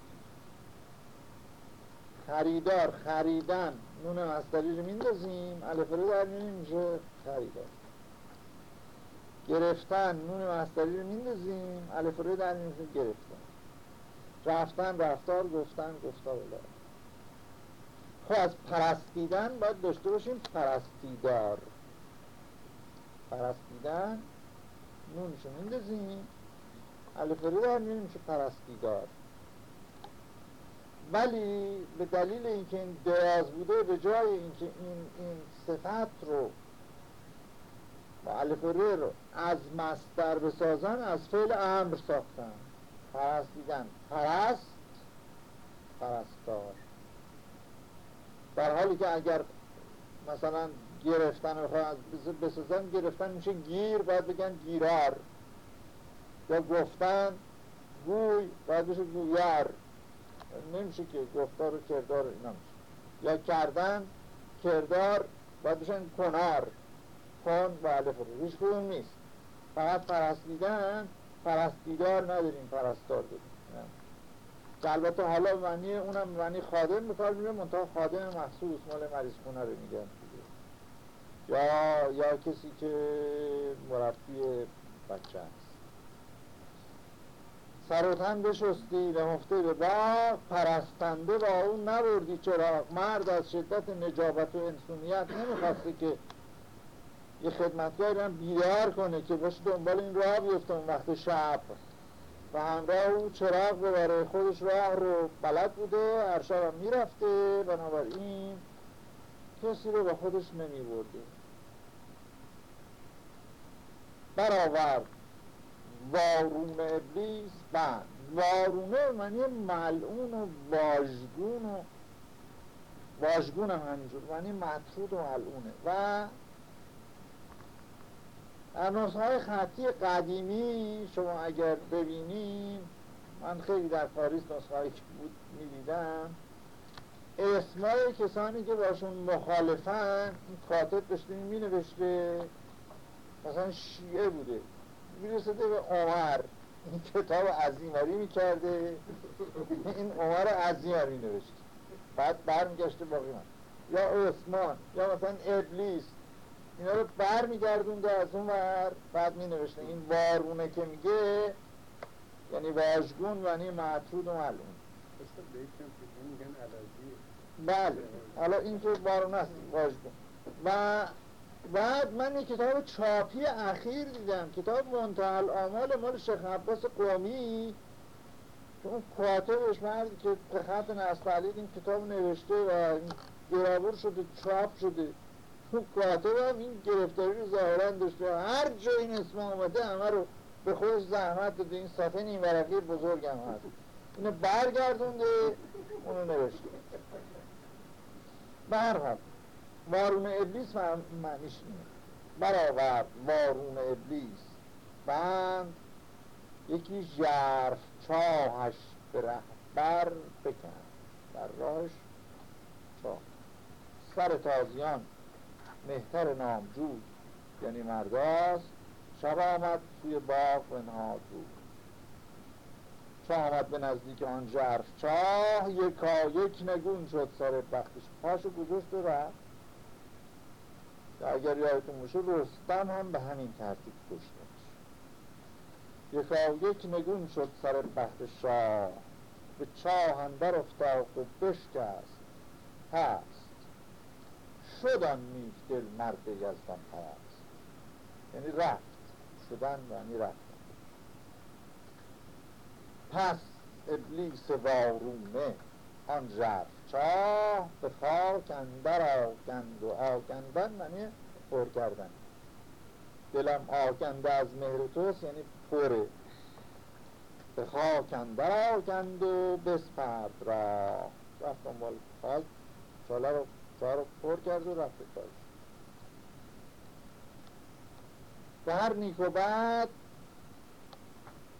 خریدار خریدن. نون مستری رو میندازیم الف رو در میونیم میشه خریدار. گرفتن نون مستری رو میندازیم الف رو در میونیم میشه گرفتن. رفتن رفتار گفتن گفتار الله خب از پرستیدن باید داشته باشیم پرستیدار. پرستیدن نونشو میندازیم الفری در میریم میشه پرستیدار. ولی به دلیل اینکه این دراز بوده به جای اینکه این, این صفت رو با رو از مستر بسازن از فعل امر ساختن. پرستیدن. پرست پرستار. در حالی که اگر مثلا گرفتن رو بسازن گرفتن میشه گیر باید بگن گیرار. یا گفتن گوی باید بشه گویر نمیشه که گفتار و کردار اینا میشه. یا کردن کردار باید بشن کنار. کن و علف رو. هیچ نیست. فقط پرستیدن پرستیدار نداریم پرستار داریم. البته حالا معنی اونم معنی خادم به میره منتها خادم مخصوص مال مریض خونه رو میگن یا یا کسی که مربی بچه است. سر و تن بشستی به مفته به با پرستنده با اون نبردی. چرا؟ مرد از شدت نجابت و انسونیت نمی‌خواسته که یه خدمتگاه هم بیدار کنه که باشه دنبال این راه بیفته اون وقت شب. و همراه او چراغ ببره. خودش راه رو بلد بوده هر شب هم می‌رفته. بنابراین کسی رو به خودش نمی برده برآورد. وارون ابلیس بند. وارونه معنی ملعون و واژگون و واژگون هم همینجور. معنی مطرود و ملعونه. و در نسخه خطی قدیمی شما اگر ببینیم من خیلی در پاریس نسخه که بود می‌دیدم. اسمای کسانی که باشون مخالفن کاتب داشته می نوشته مثلا شیعه بوده. میرسده به عمر. این کتاب عظیماری می‌کرده. این عمر عظیماری نوشته. بعد برمیگشته باقی من یا عثمان یا مثلا ابلیس. اینا رو بر میگردونده از اون ور. بعد می نوشته این وارونه که میگه یعنی واژگون یعنی معتود و معلوم. بله. حالا این که وارونه است واژگون. و بعد من یک کتاب چاپی اخیر دیدم. کتاب منتحل آمال مال شیخ عباس قومی. که اون کاتبش مردی که به خط نستعلید این کتاب نوشته و گرابور شده چاپ شده. اون کاتب هم این گرفتاری رو ظاهرا داشته. هر جا این اسم آمده همه رو به خودش زحمت داده. این صفحه نیم ورقی بزرگ هم هست. اینو برگردونده اونو نوشته. برحال وارون ابلیس معنیش اینه. برآورد وارون ابلیس. بند یکی جرف چاهش به بر بکن. در راهش چاه. سر تازیان مهتر نامجوی یعنی مرداست شب آمد توی باغ و بود. چه آمد به نزدیک آن جرف چاه. یکا یک نگون شد سر بختش. پاشو گذاشت و رفت. اگر یادتون باشه رستم هم به همین ترتیب کشتش یکا یک نگون شد سر بخت شاه. به چاه اندر افتاد و بشکست. هست. شدن نیک دل مرد یزدان پرست یعنی رفت. شدن یعنی رفت. پس ابلیس وارونه آن جرف چاه به خاک اندر آگند و آگندن یعنی پر کردن. دلم آگنده از مهر توست یعنی پره به خاک اندر آگند و بسپرد را رفت دنبال خاک چاله رو رو پر کرد و رفت کارش به هر نیک و بعد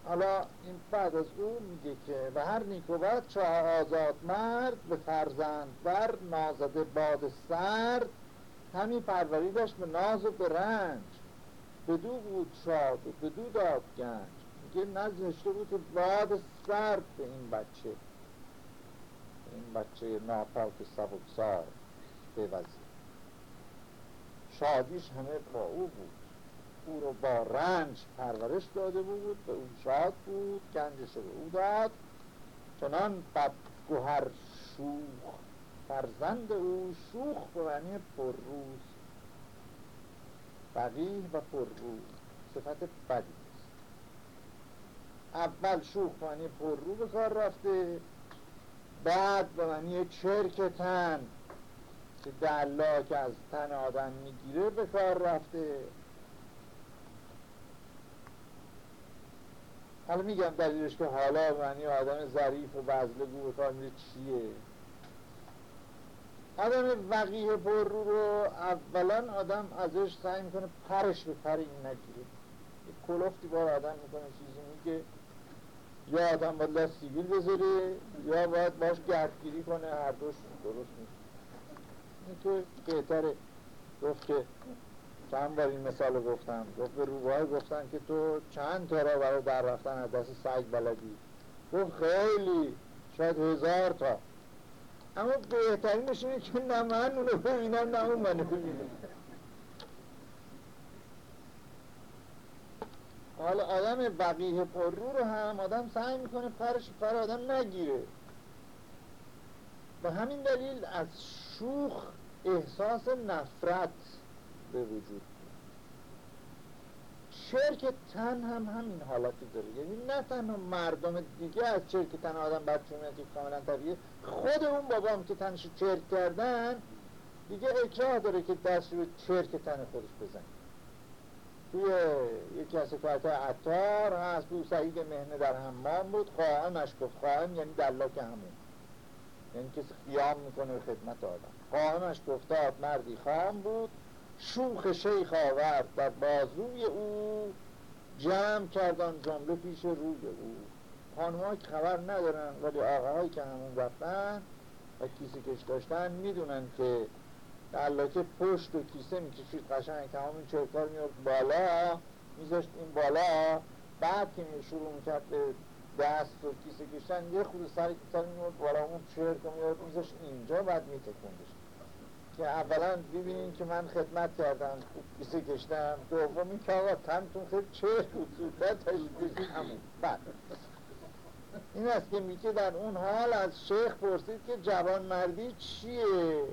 حالا این بعد از او میگه که به هر نیک و بعد چاه آزاد مرد به فرزند بر نازده باد سرد. همی پروری داشت به ناز و به رنج. بدو بود شاد و بدو داد گنج. میگه نزشته بود باد سرد به این بچه. این بچه ناپاک سبکسار بوزید. شادیش همه با او بود. او رو با رنج پرورش داده بود به او شاد بود گنجش به او داد. چنان بدگوهر شوخ فرزند او شوخ به معنی پرروز. فقیه و پرروز صفت بدی اول شوخ معنی پررو به کار رفته بعد به معنی چرک تن. که که از تن آدم می‌گیره به کار رفته. حالا میگم دلیلش که حالا معنی آدم ظریف و بزلگو میره چیه. آدم وقیه پر رو رو اولا آدم ازش سعی می‌کنه پرش به پر این نگیره. یه کلفتی بار آدم می‌کنه چیزی میگه. یا آدم باید دست سیبیل بذاره یا باید باش گردگیری کنه هر دوش درست نیست این تو بهتره. گفت که چند بار این مثال گفتم. گفت به روبای گفتن که تو چند تا را برای در رفتن از دست سگ بلدی؟ گفت خیلی شاید هزار تا. اما بهترینش اینه که نه من اونو ببینم نه اون منو ببینم حالا آدم بقیه پر رو هم آدم سعی می‌کنه پرش پر آدم نگیره. به همین دلیل از شوخ احساس نفرت به وجود چرک تن هم همین حالتی داره. یعنی نه تنها مردم دیگه از چرک تن آدم بدشون که کاملا طبیعه خود اون بابام که تنش چرک کردن دیگه اکراه داره که دست رو چرک تن خودش بزن توی یکی از حکایت عطار هست بود سعید مهنه در حمام بود. قائمش گفت قائم یعنی دلاک همون. یعنی کسی قیام می‌کنه خدمت آدم. قائمش گفتاد مردی خام بود. شوخ شیخ آورد در بازوی او جمع کردن جمله پیش روی او. خانمها که خبر ندارن ولی آقاهایی که همون رفتن و کیسه کش داشتن می‌دونن که دلاکه پشت و کیسه می‌کشید قشنگ تمام چرکار میاد بالا میذاشت این بالا بعد که شروع می‌کرد به دست و کیسه کشتن یه خود سر کیسه میاد بالا اون چرک میاد میذاشت اینجا بعد میتکوندش. که اولا ببینین که من خدمت کردم خوب کیسه کشتم. دومی که آقا تنتون خیلی چرک بود زودتر همون. بعد. این است که میگه در اون حال از شیخ پرسید که جوان مردی چیه؟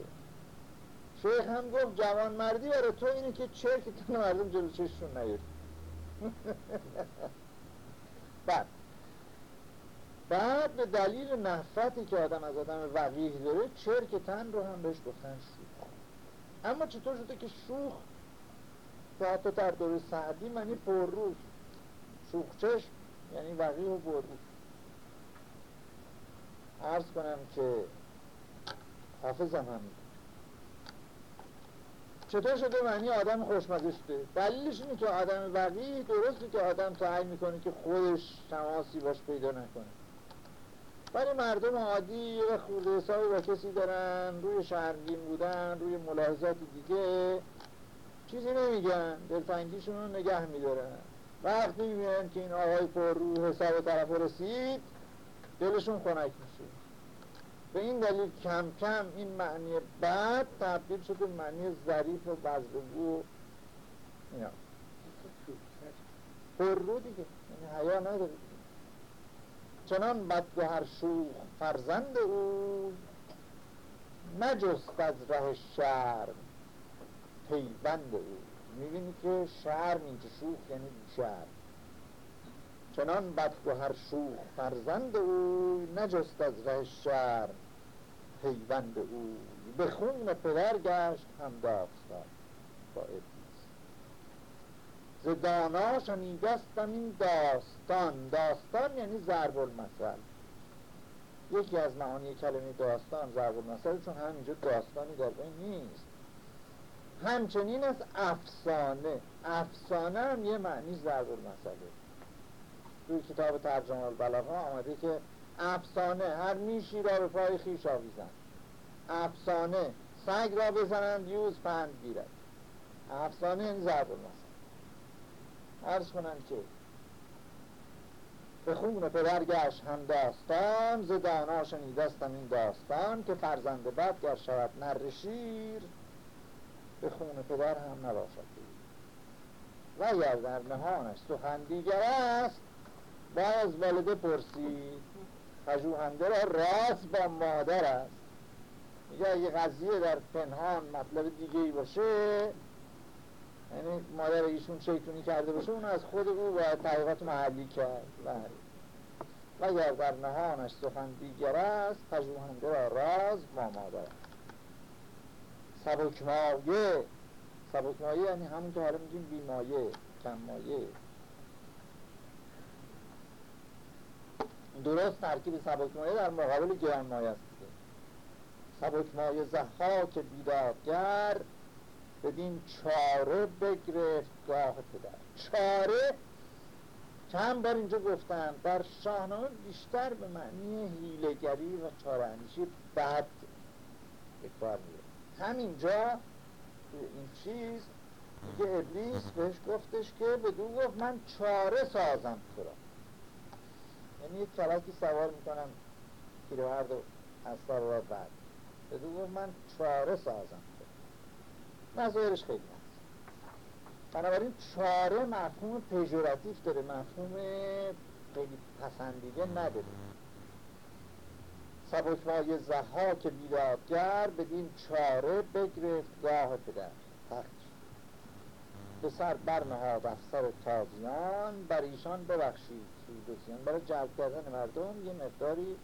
شیخ هم گفت جوان مردی برای تو اینه که چرک تن مردم جلو چششون نیاری <laughs> بعد. بعد به دلیل نفرتی که آدم از آدم وقیه داره چرک تن رو هم بهش گفتن اما چطور شده که شوخ؟ که حتی در دوره سعدی معنی پر روز شوخ چشم یعنی وقیه و پر روز عرض کنم که حافظم هم. چطور شده معنی آدم خوشمزه شده دلیلش اینه که آدم وقیه درسته که آدم سعی می‌کنه که خودش تماسی باش پیدا نکنه. ولی مردم عادی یه خورده حسابی با کسی دارن روی شرمگین بودن روی ملاحظات دیگه چیزی نمیگن دلتنگیشون رو نگه میدارن. وقتی می‌بینن که این آقای پر رو حساب طرف رسید دلشون خنک میشه. به این دلیل کم کم این معنی بعد تبدیل شده معنی ظریف و بزرگو. اینا. پر رو دیگه. یعنی حیا نداره. چنان بدگوهر شوخ فرزند او نجست از ره شرم پیوند او. می‌بینی که شرم اینجا شوخ یعنی شرم. چنان بدگوهر شوخ فرزند او نجست از ره شرم پیوند او. به خون پدر گشت هم با ز دانا شنیدستم این داستان. داستان یعنی ضرب المثل یکی از معانی کلمه داستان ضرب المثل چون همینجا داستانی در بین نیست. همچنین از افسانه. افسانه هم یه معنی ضرب المثله توی کتاب ترجمه البلاغه آمده که افسانه هر میشی را به پای خیش آویزن. افسانه سگ را بزنند یوز پند گیرد. افسانه این ضرب المثل عرض کنم که به خون پدر گشت هم داستان ز دانا شنیدستم این داستان که فرزند بد گر شود نر شیر به خون پدر هم نباشد. و اگر در نهانش سخن دیگر است باز والده پرسید پژوهنده را راست با مادر است. میگه اگه قضیه در پنهان مطلب دیگه ای باشه یعنی مادر ایشون شیطونی کرده باشه اون از خود او باید تحقیقات محلی کرد. بله. و اگر در نهانش سخن دیگر است پژوهنده را راز با مادر سبکمایه. سبکمایه یعنی همون که حالا میگیم بیمایه کممایه. درست ترکیب سبکمایه در مقابل گرانمایه است سبکمایه که بیدادگر بدین چاره بگرفت گاه پدر. چاره؟ چند بار اینجا گفتم در شاهنامه بیشتر به معنی هیلگری و چاره اندیشی بد به کار همینجا این چیز که ابلیس بهش گفتش که بدو گفت من چاره سازم تو را. یعنی یک کلکی سوار می‌کنم پیرورد و از را بعد. بدو گفت من چاره سازم. تو نظایرش خیلی هست بنابراین چاره مفهوم پیجوراتیف داره. مفهوم خیلی پسندیده نداره. سبکمای زها که بیدادگر بدین چاره بگرفت. گاه پدر. تخت به سر برنهاد افسر تازیان. بر ایشان ببخشید. سود و برای جلب کردن مردم یه مقداری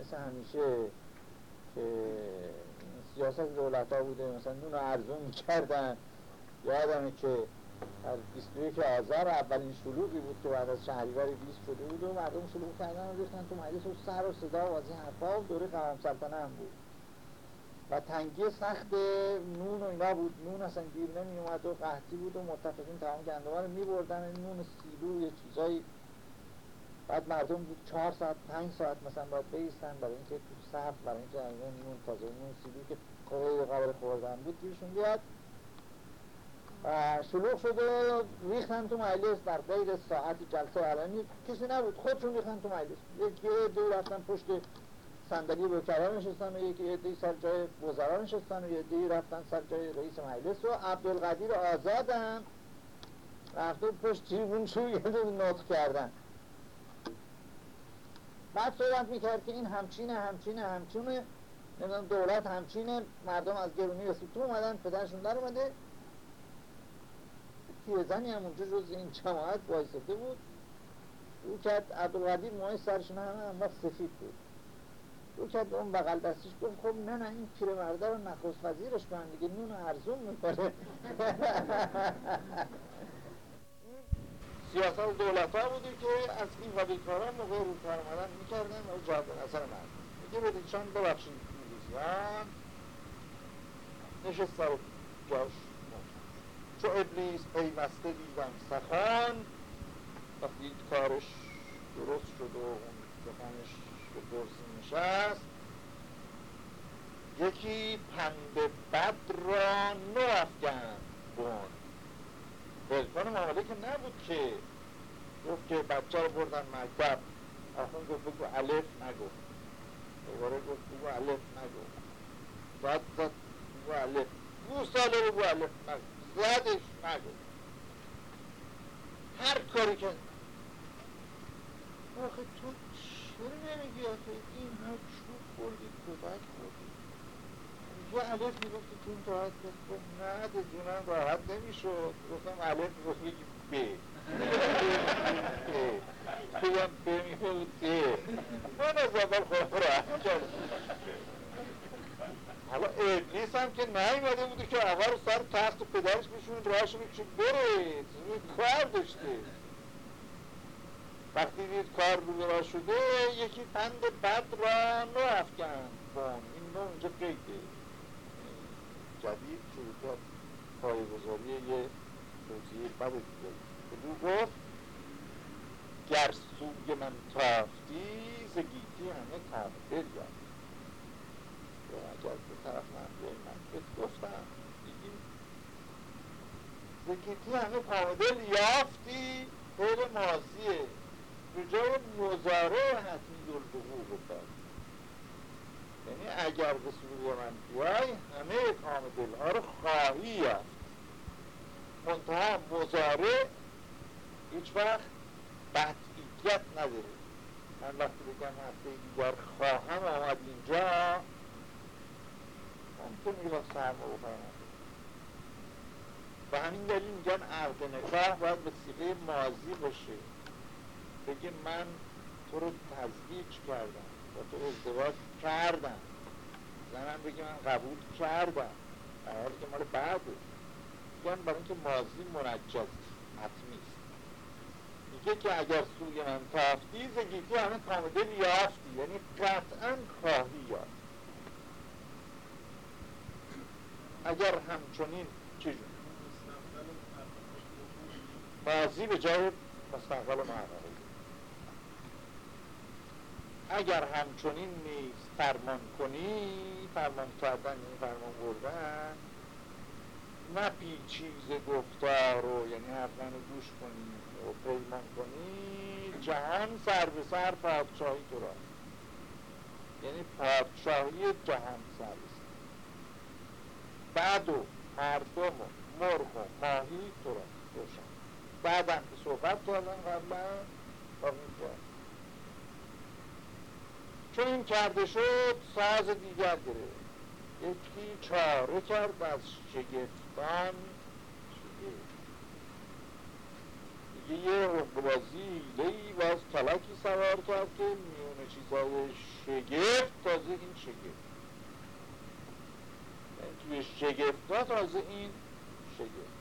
مثل همیشه که سیاست دولت ها بوده مثلا نون ارزون می‌کردن یادمه که از 21 آذر اولین شلوغی بود که بعد از شهریور 20 شده بود و مردم شلوغ کردن و ریختن تو مجلس و سر و صدا و از این حرفا دوره قوام سلطنه هم بود. و تنگی سخت نون و اینا بود. نون اصلا گیر نمی اومد و قحطی بود و متفقین تمام گندمان رو می بردن نون سیلو یه چیزایی بعد مردم چهار ساعت پنج ساعت مثلا باید بیستن برای اینکه تو صف برای اینکه نون تازه نون سیلو که قابل خوردن بود گیرشون بیاد. شلوغ شده ریختن تو مجلس در غیر ساعتی جلسه علنی کسی نبود خودشون ریختن تو مجلس. یکی دو رفتن پشت صندلی وکلا نشستن و یکی عده سر جای وزرا نشستن و یه رفتن سر جای رئیس مجلس و عبدالقدیر آزادن. رفته پشت تریبون شو یه نطق کردن. بعد صحبت می‌کرد که این همچینه همچینه همچونه. نمی‌دونم دولت همچینه. مردم از گرونی رسید تو اومدن پدرشون در اومده. پیرزنی هم اونجا جز این جماعت وایساده بود. او کرد عبدالقدیر ماه سرشون همه هم سفید بود. او کرد اون بغل دستش گفت خب نه نه این مرده رو نخست وزیرش کنن دیگه. نون ارزون می‌کنه. <laughs> سیاست دولت ها بودی که از این قبیل کارا موقع رو کار آمدن می‌کردن و جواب نظر من. میگه بدید چون ببخشید. میریزن نشست سر جاش. چو ابلیس پیوسته دیدم سخن. وقتی کارش درست شد و اون سخنش به درستی نشست یکی پند بد را افگن بون بلکان معامله که نبود که گفت که بچه رو بردن مکتب. اصلا گفت بگو الف نگو. دوباره گفت بگو الف نگو. بعد زد بگو الف. دو ساله بگو الف نگو. زدش نگو. هر کاری که آخه تو چرا نمیگی آخه این ها چوب خوردی کودک خوردی می‌گفتی تو این راحت گفت نه ده جونم راحت نمی‌شد. گفتم علف گفت ب. بگم ب می‌گفت ده من از اول خود راحت کرد حالا ابلیس که نیومده بوده که اول سر تخت و پدرش بشون راهش رو بره؟ کار داشته؟ وقتی دید کار رو شده یکی پند بد را نو افکن بان این اونجا قیده جدید شروع کرد پای گذاری یه توضیح بد دیگه بدو گفت گر سوی من تافتی زگیتی همه تفدر یاد اگر به طرف من بیایی من گفتم دیگی زگیتی همه پامدل یافتی فعل ماضیه به جای مزاره حتمی دل داد یعنی اگر به سوی من بیای همه کام دلها رو خواهی یافت منتها مزاره هیچ وقت قطعیت نداره. من وقتی بگم هفته دیگر خواهم آمد اینجا نمی‌تونه با سرما بکنه و همین دلیل میگن عقد نکاح باید به سیغه مازی باشه. بگه من تو رو تزویج کردم. با تو ازدواج کردم. زنم بگه من قبول کردم. در حالی که مال بعده میگن برای اینکه مازی منجز حتمی میگه که اگر سوی من تافتی زگیتی همه کامده یافتی یعنی قطعا خواهی یافت. اگر همچنین چجور ماضی به جای مستقبل محققی اگر همچنین نیز فرمان کنی فرمان کردن یعنی فرمان بردن. نه چیز گفتار رو یعنی حرفن رو گوش کنی و پیمان کنی جهان سر به سر پادشاهی تو را. یعنی پادشاهی جهان سر به سر. بعد و مردم و مرغ و ماهی تو را روشن. بعدم که صحبت کردن قبلا با چون این کرده شد ساز دیگر گرفت. یکی چاره کرد از شگفتان دیگه یه رقبازی لی باز کلکی سوار کرد که میونه چیزای شگفت تازه این شگفت. یعنی توی شگفت تازه این شگفت.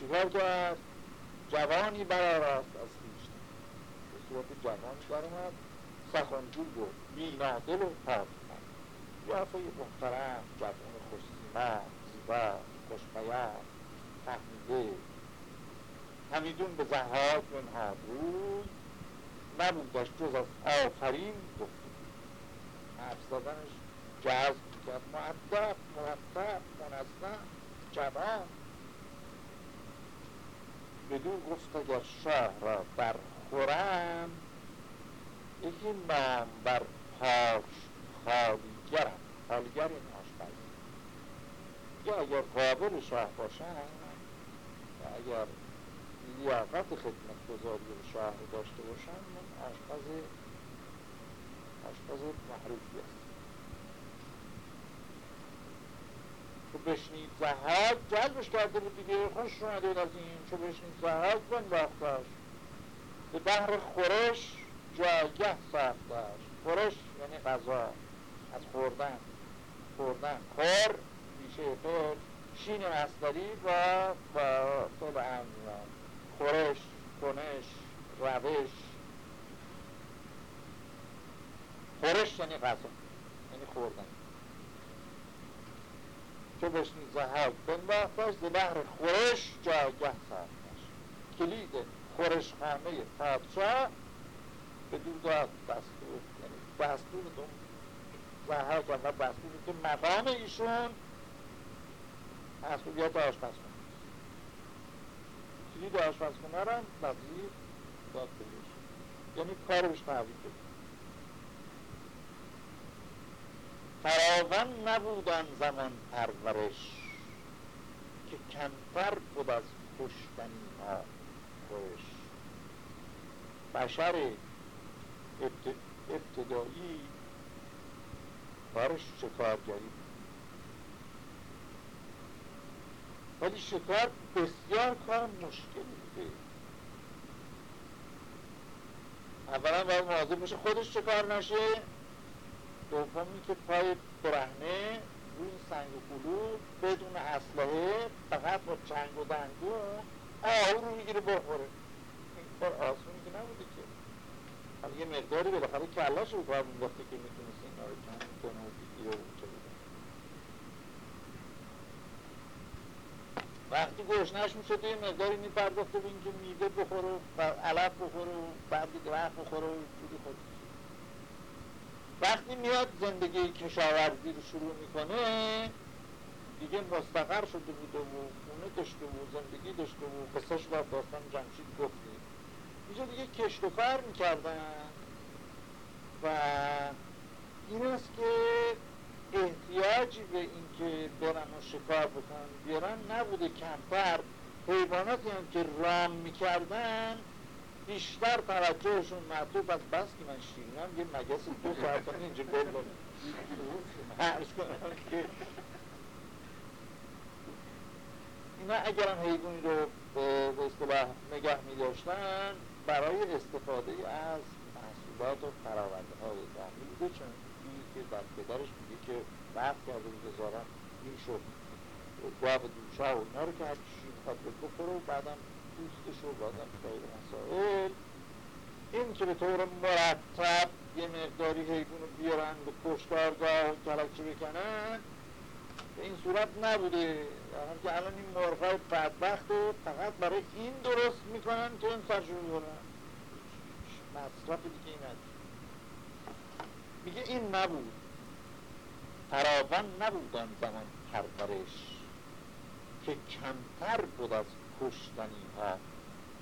چیکار کرد؟ جوانی برآراست از خویشتن به صورت جوانی برآمد سخنجوی و بینادل و پاک قیافه محترم جوان خوشسیمه زیبا خوشپیام فهمیده. همیدون به زهاد منها روی نبودش جز از آفرین گفته حرف زدنش جذب کرد. معدب مرتب منظم جوان. بدو گفت اگر شاه را برخورم یکی نام بر پاش خالیگرم خالیگر این یا اگر قابل شاه باشم و اگر لیاقت خدمت گذاری شاه داشته باشم من آشپز آشپز محروفی است. تو بشنید زهاد جلبش کرده بود خوش اومده از این چو بشنید زهاد بنداختش به بحر خورش جایگه ساختش خورش یعنی غذا. از خوردن. خوردن. خور میشه فعل شین مصدری و با فعل امر خورش کنش روش. خورش یعنی غذا. یعنی خوردن. چو بشنید زهر بنواختش ز بحر خورش جایگه ساختش کلید خورش خانه پادشاه به دور داد دستور یعنی دستور دو زهر کرد و دستور که مقام ایشون مسئولیت آشپزخونه کلید آشپزخونه رو هم وزیر داد بهش. یعنی کارش تحویل بده. فراون نبود آن زمان پرورش که کمتر بود از کشتنی ها خورش بشر ابتدایی کارش شکارگری ولی شکار بسیار کار مشکلی اولا باید مواظب باشه خودش شکار نشه. دومی که پای برهنه روی سنگ و کلوب بدون اسلحه فقط با چنگ و دندون آهو رو می‌گیره بخوره. این کار آسونی که نبوده که. یه مقداری بالاخره کلاش رو کار میداخته که می‌تونست اینا رو کم کنه و بگیره و چه وقتی گشنش می‌شد یه مقداری میپرداخته به اینکه میوه بخوره و علف بخوره و بعد درخت بخوره و جوری خود وقتی میاد زندگی کشاورزی رو شروع می‌کنه دیگه مستقر شده بوده و خونه داشته و زندگی داشته و قصهش با داستان جمشید گفتیم اینجا دیگه کشت و کار می‌کردن. و این است که احتیاجی به اینکه برن و شکار بکنن بیارن نبوده کمتر حیواناتی هم که رام می‌کردن بیشتر توجهشون معطوف از بس که من شیرینم یه مگس دو ساعت اینجا گل عرض کنم اینا اگر هم حیوانی رو به اصطلاح نگه می داشتن برای استفاده از محصولات و فراورده های داخلی بوده چون که بر پدرش میگه که وقت کرده بود هزاران می‌شد گواب دوشا و اینا رو که هر چیزی می‌خواد و بعدم دوستش و بعدم خیلی مسائل. این که به طور مرتب یه مقداری حیوان رو بیارن به کشتارگاه کلکچه بکنن این صورت نبوده. هم که الان این مرغای بدبخت رو فقط برای این درست می‌کنن که این سرشون بکنن مصرف دیگه این میگه این نبود. فراوان نبود آن زمان پرورش که کمتر بود از کشتنی ها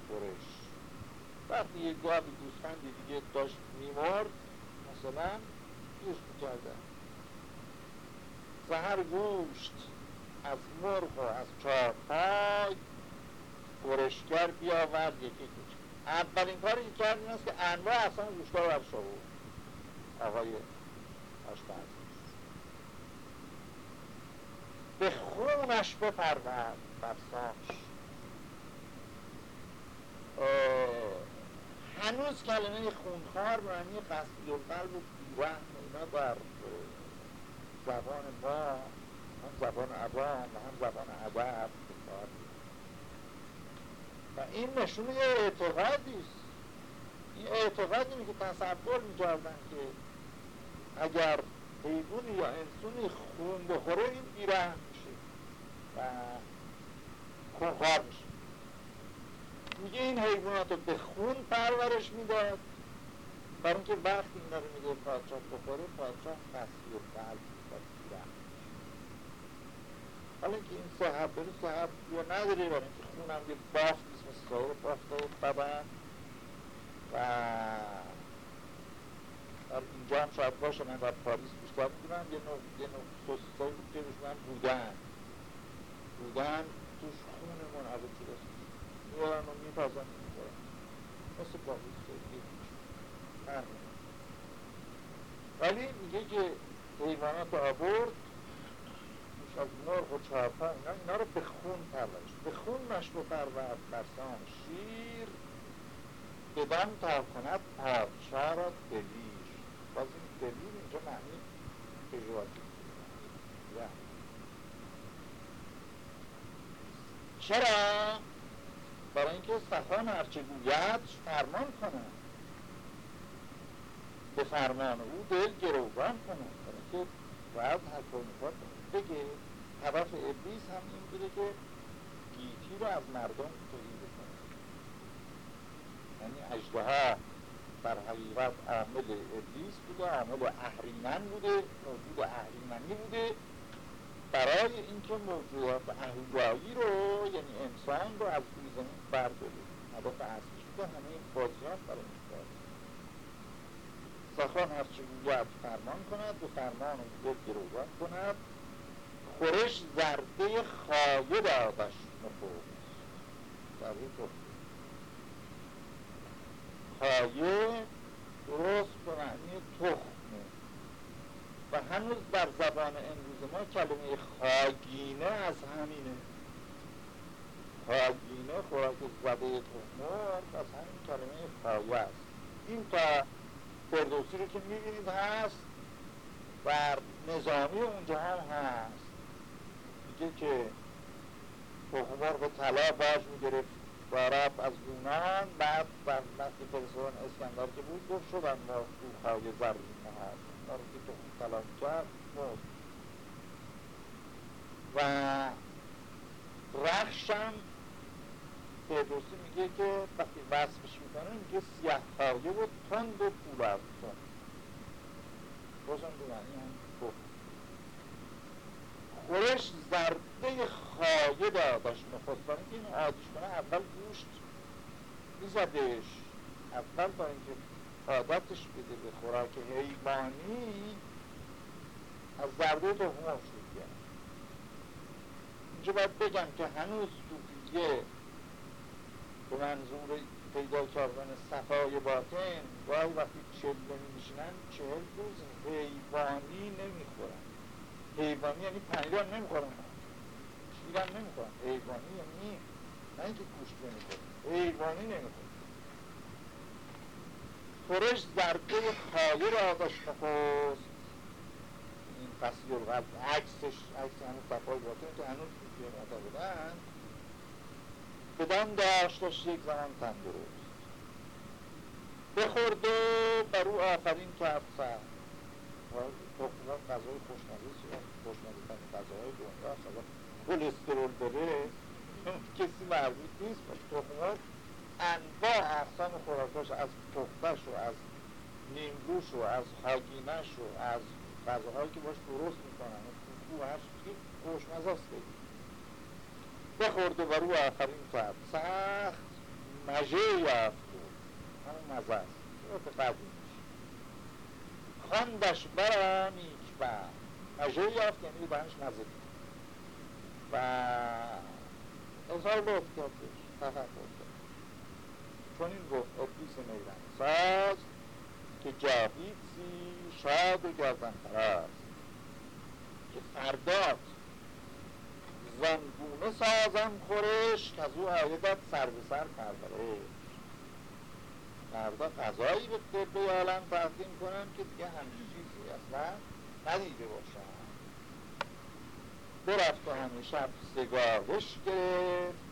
برش. وقتی یه گاه گوسفندی دیگه داشت میمرد مثلا گوشت می‌کردن زهر گوشت از مرغ و از چارپای برشگر بیاورد یکی گوشت. اولین کاری که کرد این است که انواع اصلا گوشت ها برش آقای آشپز به خونش بپرورد برساش هنوز کلمه خونخوار معنی قصدی و قلب و بیرحم اینا در زبان ما هم زبان عوام هم زبان عدب و این نشون یه اعتقادی است این اعتقاد اینه که تصور می‌کردن که اگر حیوانی یا انسونی خون بخوره این بیرحم میشه و خونخوار میشه میگه این حیوانات رو به خون پرورش می‌داد برای اینکه وقتی اینا رو میده پادشاه بخوره پادشاه و قلب می‌خواد حالا اینکه این صحب بری صحب یا نداره برای اینکه خون هم یه بافت اسم سایر بافت و بدن و اینجا هم شاید باشه من در پاریس بیشتر می‌دونم یه نوع یه نوع سوسیسایی بود که روش من بودن بودن توش خون و میپزن مثل ولی میگه که حیوانات آورد از مرغ و چارپا اینا, رو به خون پرورش. به خون مشبه پرورد برسان شیر. بدان تا کند پادشاه را دلیر. باز این دلیر اینجا معنی پژواتی. چرا؟ برای اینکه سخان هرچه گوید فرمان کنه. به فرمان او دل گروگان کنه. برای اینکه باید و بگه. هدف ابلیس هم این بوده که گیتی رو از مردم توهی بکنه یعنی اجده در حقیقت عامل ابلیس بوده عامل اهریمن بوده موجود اهریمنی بوده. برای اینکه موضوعات اهورایی رو یعنی انسان رو از روی زمین برداره هدف اصلی شده همه این بازیات برای این کار. سخان هرچه گوید فرمان کند. و فرمان او گروگان کند. خورش زرده خایه دادش نفوس زرده تو خایه درست به معنی تخمه. و هنوز در زبان امروز ما کلمه خاگینه از همینه. خاگینه خوراک زده تخمرد از همین کلمه خایه است. این تا فردوسی رو که می‌بینید هست و نظامی اونجا هم هست. میگه که به طلا باز می‌گرفت و رفت از یونان بعد وقتی فرستادن اسکندر که بود گفت شدن ما تو خواهی زرین هست رو که تو طلا کرد مرد و رخشم فردوسی میگه که وقتی وصفش می‌کنه میگه سیاه خواهی بود تند و پول از تند بازم به معنی خورش زرده خایه دادش نخست برای این کنه اول گوشت میزدش. اول با اینکه عادتش بده به خوراک حیوانی از زرده تخمه شروع کرد اینجا باید بگم که هنوز صوفیه به منظور پیدا کردن صفای باطن گاهی وقتی چله میشنن چهل روز حیوانی نمی‌خورن. حیوانی یعنی پنیر هم نمی‌خورن. شیر هم نمی‌خورن؟ حیوانی یعنی نه اینکه گوشت نمی‌خورن حیوانی نمی‌خورن خورش ضربه خایه را داشت نخست این فصیل القلب عکسش عکس هنوز صفای باطن که هنوز پیدا بودن. بدان داشتش یک زمان تندرست. بخورد و بر او آفرین کرد. سر تخمات غذای خوشمزه خوشمزه ترین غذاهای دنیا اصلا کلسترول داره کسی مربوط نیست تخمات انواع اقسام خوراکاش از پختش و از نیمگوش و از حاگینش و از غذاهایی که باش درست می‌کنن. و هر چیزی خوشمزه است. بخورد و بر او آفرین کرد سخت مژه یافت. همون مزه است. قدیمش خواندش برا نیک و مژه یافت یعنی بهش مزه و اظهار لطف کردش. تفکر کرد چون این گفت ابلیس میرن ساز که جاوید سی شاد و گردن فراز که فردات زنگونه سازم خورش که از او آیدت سر به سر پرورش. فردا غذایی به طب عالم تقدیم کنم که دیگه همچین چیزی اصلا ندیده باشم برفت و همه شب سگاهش گرفت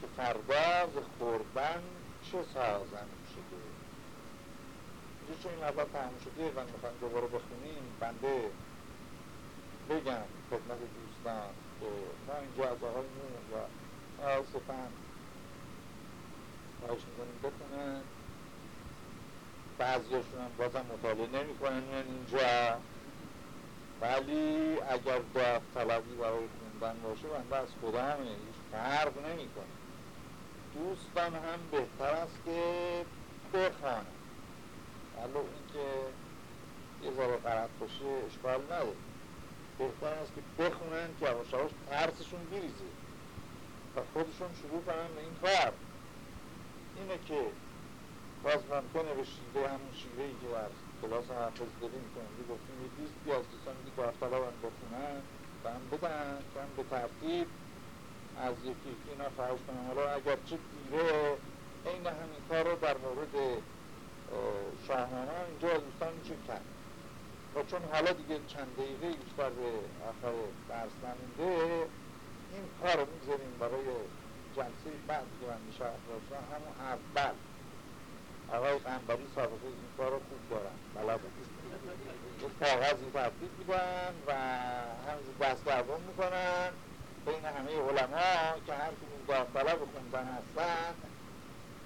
که فردا ز خوردن چه سازم شده. اینجا چون این اول تمام شده و می‌خوایم دوباره بخونیم بنده بگم خدمت دوستان. که ما اینجا از آقای نور و آقای سفن خواهش می‌کنیم بکنن بعضیشون هم بازم مطالعه نمی کنن اینجا. ولی اگر داوطلبی برای خوندن باشه بنده از خدا همه هیچ فرق نمی‌کنه. دوستان هم بهتر است که بخوانن ولو اینکه یه ذره غلط باشه اشکال نداره. بهتر است که بخونن که یواش ترسشون بریزه. و خودشون شروع کنن به این کار. اینه که باز ممکنه به شیوه همون شیوه ای که کلاس حافظ داریم کنیم یه گفتیم یه دیست بیاز دوستان که داوطلب هم بخونن و هم بدن که هم به ترتیب از یکی یکی اینا فرض کنم. حالا اگر چه دیره این همین کار رو در مورد شاهنامه اینجا دوستان میشه کرد و چون حالا دیگه چند دقیقه بیشتر به آخر درس نمونده این کار رو می‌ذاریم برای جلسه بعد که من میشه همون اول. آقای قنبری سابقه این کار رو خوب دارن بلد یک کاغذی تبدیل میدن و همینجور بست دوام می‌کنن بین همه علما که هر کدوم داوطلب خوندن هستن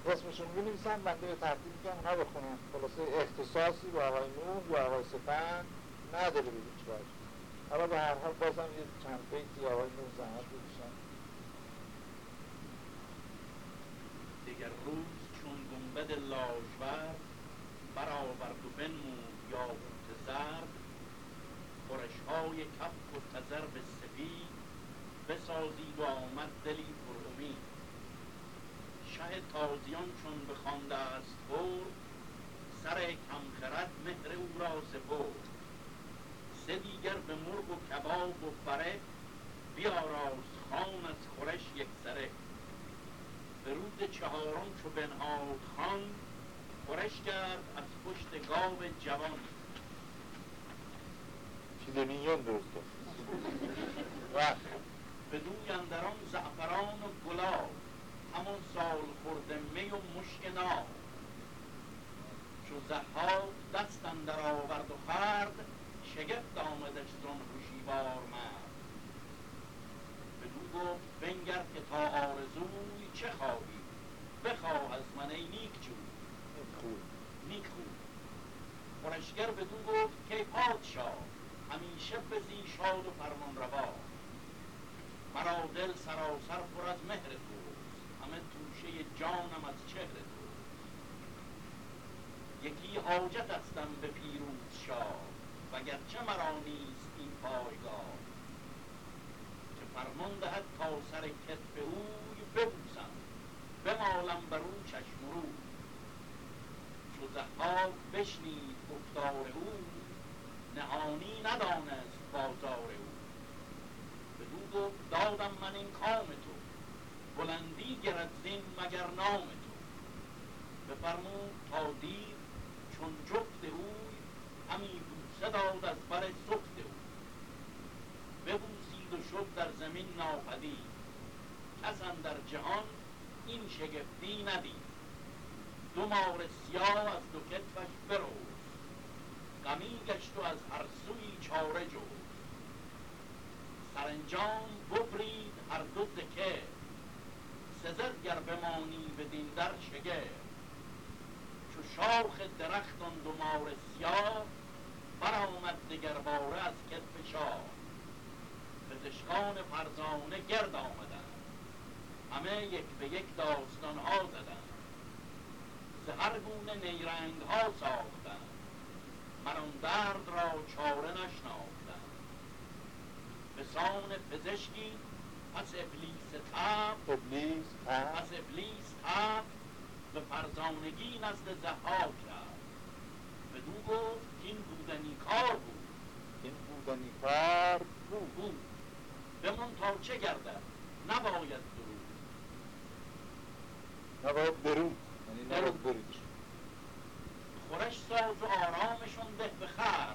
اسمشون می نویسن بنده به ترتیب میگم اونا بخونن خلاصه اختصاصی با آقای نور و آقای سفن نداره به هیچ وجه حالا به هر حال بازم یه چند بیتی آقای نور زحمت بکشن دیگر روز گنبد لاژورد برآورد و بنمود یاقوت زرد. خورشهای کف و تذرب سفید بسازید و آمد دلی پر امید. شه تازیان چون بخوانده است برد سر کمخرد مهر او را سپرد. سه دیگر به مرغ و کباب و فره بیاراست خان از خورش یک سره. به روز چهارم چو بنهاد خان خورش کرد از پشت گاو جوان. فیلمینیون درست کرد <laughs> به دوی اندران زعفران و گلاب همون سال خورده می و مشک ناب. چو زهاد دست اندر آورد و خرد شگفت آمدش زن هوشیوار مرد. بدو گفت بنگر که تا آرزوی چه خواهی؟ بخواه از من ای نیک جوی نیک خوب خورشگر بدو گفت که پادشاه همیشه بزی شاد و فرمان روا. مرا دل سراسر پر از مهر توست همه توشه جانم از چهر توست یکی حاجت هستم به پیروز شاه وگرچه مرا نیست این پایگاه. که فرمان دهد تا سر کتف اوی ببوسم بر او چشم رو. چو ضحاک بشنید گفتار او نهانی ندانست بازار او. بدو گفت دادم من این کام تو بلندی گرد زین مگر نام تو. بفرمود تا دید چون جفت اوی همی بوسه داد از بر سفت او. ببوسید و شد در زمین ناپدید کس در جهان این شگفتی ندید. دو مار سیاه از دو کتفش بروز. غمی گشت و از هر سوی چاره جوز. سرانجام ببرید هر دو زکه سزد گر بمانی بدین در شگه. چو شاخ درخت آن دو مار سیاه برآمد دگرباره از کتف شاه. پزشکان فرزانه گرد آمدند. همه یک به یک داستان ها زدند. ز هر گونه نیرنگ ها ساختند. من آن درد را چاره نشناختند. به سان پزشکی پس ابلیس تب ابلیس پس ابلیس تب به فرزانگی نزد زحاک کرد بدو گفت که این بودنی کار بود. این بودنی کار بود. بود. بمان تا چه گردد؟ نباید نباید برود یعنی نباید بریدش. خورش ساز و آرامشون ده به خر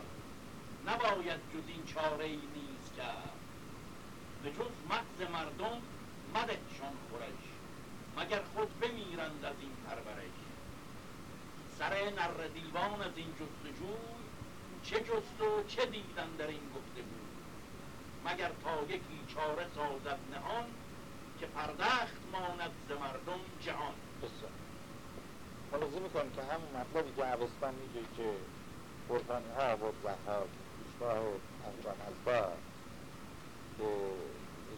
نباید جز این چاره ای نیز کرد. به جز مغز مردم مدهشان خورش. مگر خود بمیرند از این پرورش. سر نر دیوان از این جستجوی چه جست و چه دیدن در این گفتگو. مگر تا یکی چاره سازد نهان که پردخت ماند ز مردم جهان. بسیار. ملاحظه می‌کنیم که همون مطلبی که عوستان میگه که برهانی ها و زحاک پیشگاه و انجام از که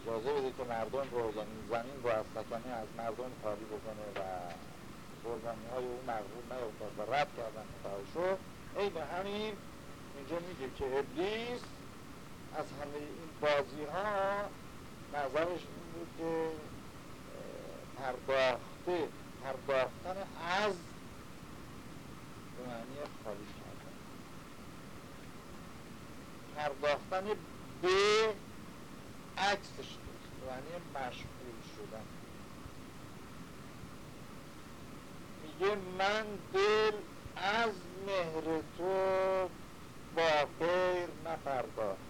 اجازه بده که مردم رو یعنی زمین رو از سکنه از مردم خالی بکنه و قربانی های او مغرور نیفتاد و رد کردن رو. ای به همین اینجا میگه که ابلیس از همه این بازی ها نظرش بود پرداخته پرداختن از به معنی خالی کردن. پرداختن به عکسش بود به معنی مشغول شدن. میگه من دل از مهر تو با خیر نپرداختم.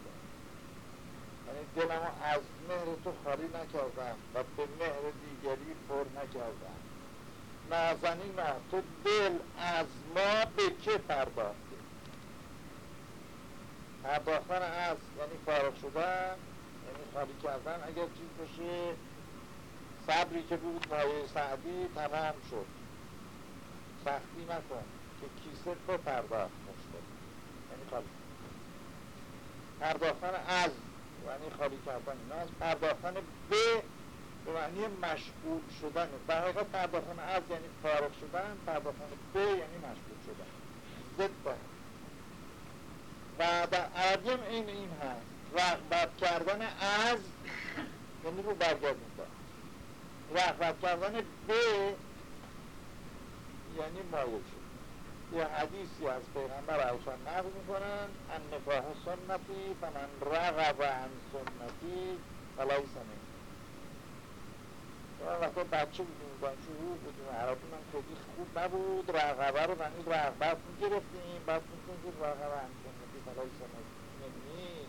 یعنی دلمو از مهر تو خالی نکردم و به مهر دیگری پر نکردم. نازنین تو دل از ما به که پرداختی؟ پرداختن از یعنی فارغ شدن یعنی خالی کردن اگر چیز باشه. صبری که بود پایه سعدی تمام شد. سختی نکن که کیسه تو پرداخت مشکل یعنی خالی. پرداختن از یعنی خالی کردن اینا. از پرداختن به به معنی مشغول شدن. در حقیقت پرداختن از یعنی فارغ شدن پرداختن به یعنی مشغول شدن. ضد با. و در عربی هم این این هست. رغبت کردن از یعنی رو برگردوندن رغبت کردن به یعنی مایل شد یه حدیثی از پیغمبر علیشان نقل می‌کنن ان نکاح سنتی فمن رغب عن سنتی فلیس منی ما وقتا بچه بودیم دانشجو بودیم عربون هم خیلی خوب نبود رغبه رو معنی رغبت می‌گرفتیم بعد می‌گفتیم که رغبه عن سنتی فلیس منی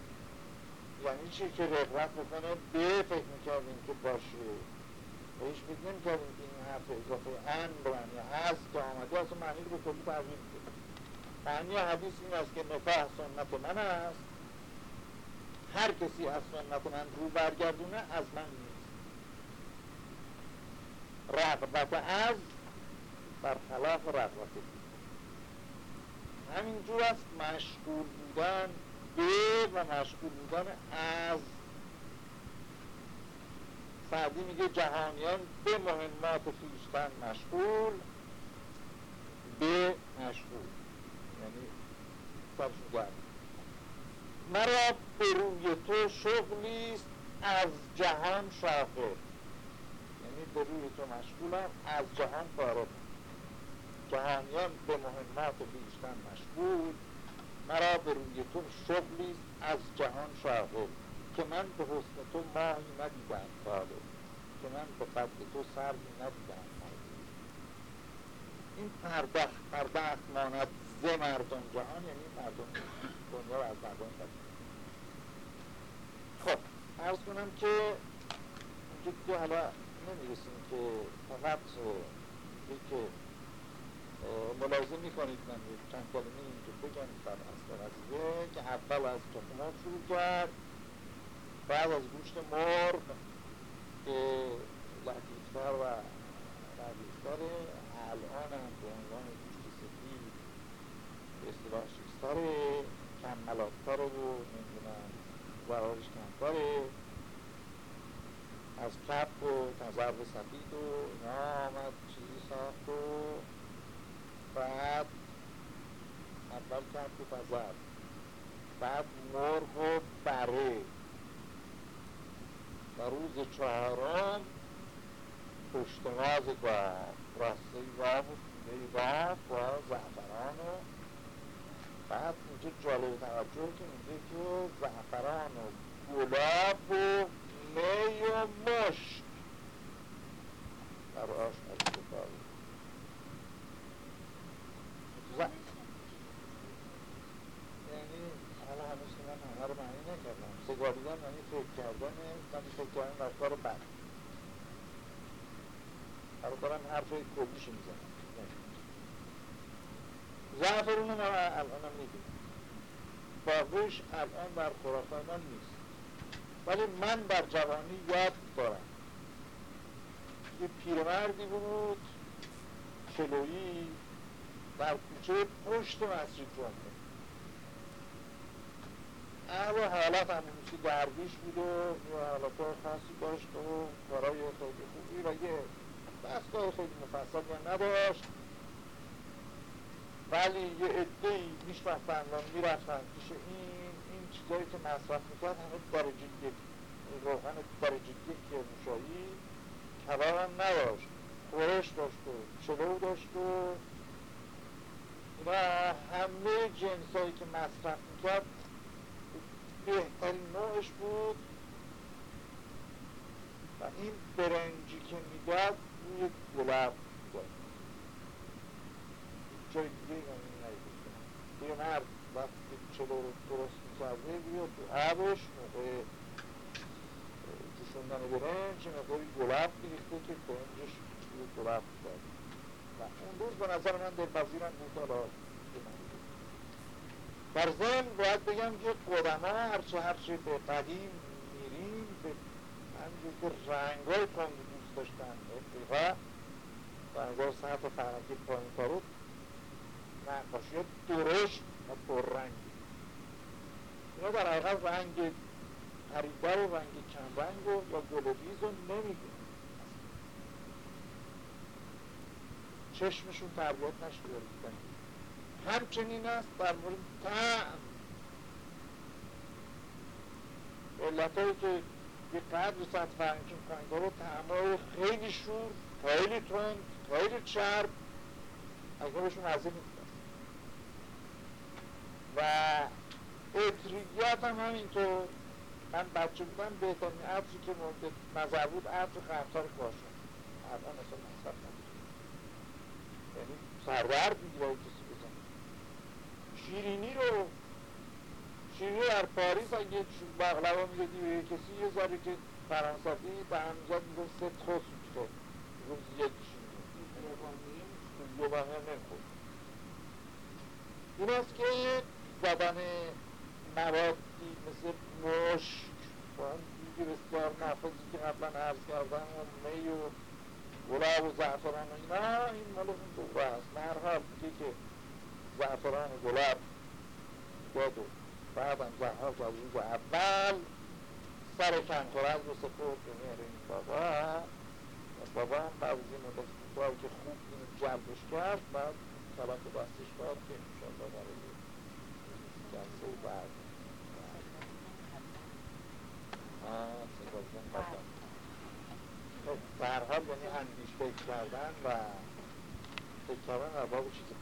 یعنی چی که رغبت بکنه؟ به فکر می‌کردیم که باشه. هیچ فکر نمی‌کردیم که این حرف اضافه ان به معنی هست که آمده اصلا معنی رو به کلی تغییر میده معنی حدیث این است که نکاح سنت من است. هر کسی از سنت من رو برگردونه از من نیست. رغبت از برخلاف رغبت. همینجور است مشغول بودن به و مشغول بودن از سعدی میگه جهانیان به مهمات خویشتن مشغول به مشغول. یعنی سرشون گرم مرا به روی تو شغلیست از جهان شاغل یعنی به روی تو مشغولم از جهان فارغ جهانیان به مهمات بیشتن مشغول. مرا به روی تو شغلی از جهان شاغل که من به حسن تو ماهی ندیدم ساله که من به قد تو سروی ندیدم این پردخ پردخ ماند ز مردم جهان یعنی مردم دنیا از مردم خب ارز کنم که اینجا دیگه حالا نمی‌رسیم که فقط که ملاحظه می‌کنید من چند کلمه اینجا بگم اصل قضیه که اول از تخمات شروع کرد. بعد از گوشت مرغ که لطیفتر و لطیفتره الان هم به عنوان گوشت سفید اصطلاح شیستره کم ملاتتره و نمی‌دونم ضرارش کمتره از کپ و تذرب سفید و اینا آمد چیزی ساخت و بعد اول کپ و تذرب بعد مرغ و بره. روز چهارم پشتماز و راسته و رفت و زعفران. و بعد اینجا جالب توجه که میگه که زعفران و گلاب و می و مشک در آشپزی کاری یعنی حالا هنوز که من همه رو معنی نکردم سگاریدن یعنی فکر کردن من فکر بد حالا دارم حرف کلیش می‌زنم. زعفرون ما الان هم میدیم باقیش الان بر خرافه من نیست. ولی من بر جوانی یاد دارم. یه پیرمردی بود کلویی در کوچه پشت مسجد جمعه. اهل حالت همونیسی درویش بود و حالت خاصی داشت و کارای خیلی خوبی و یه دستگاه خیلی مفصل نداشت ولی یه عده‌ای میشناختن و می‌رفتن پیش این این چیزایی که مصرف می‌کرد همه درجه یک روغن درجه یک موشایی کلام هم نداشت. خورش داشت و چلو داشت و و همه جنسایی که مصرف می‌کرد بهترین نوعش بود. و این برنجی که می‌داد روی گلاب داد جای دیگه این ندید یه مرد وقتی چلو رو درست می‌کرده بیاد تو عبش موقع جوشوندن برنج مقداری گلاب میریخته که برنجش روی گلاب داد و اون روز به نظر من دلپذیرم بود در ضمن باید بگم که قدما هرچه هرچه به قدیم میریم به همجور که رنگ های کنگ دوست داشتن. افریقا رنگ سطح فرنگی پایین کارو نقاشی ها درشت و پررنگی. اینا در حقیقت رنگ پریده و رنگ کم رنگ و یا گلوبیز رو نمی‌دونیم چشمشون تربیت نشده. همچنین است در مورد تعم علت هایی که یه قدر سطح فرنگی کنگا رو تعمای خیلی شور خیلی تند خیلی چرب. از مزه می‌کنن. و اطریت هم همینطور. من بچه بودم بهترین عطری که مورد نظر بود عطر خرمتار کاشون الان اصلا مصرف نمیشه یعنی سردرد می‌گیره بزن شیرینی رو شیرینی در پاریس اگه بغلوا می‌دادی به کسی یه ذره که فرانسوی به همزاد می‌گفت سه تخص میشه روز یک شیرینی. دو بقیه نمی‌خورد این است که زدن موادی مثل مشک و دیگه بسیار نفذی که قبلا عرض کردم و می و گلاب و زعفران و اینا این مال اون دوره است. مرحال میگه که زعفران و گلاب داد و بعد هم زهر و روز اول سر کنکرز رو سپرد به مهر این بابا و بابا هم بعد از این که خوب اینو جلبش کرد بعد به دستش داد که انشاءالله برای جلسه بعد. خب برحال یعنی اندیش فکر کردن و فکر کردن ارباب چیز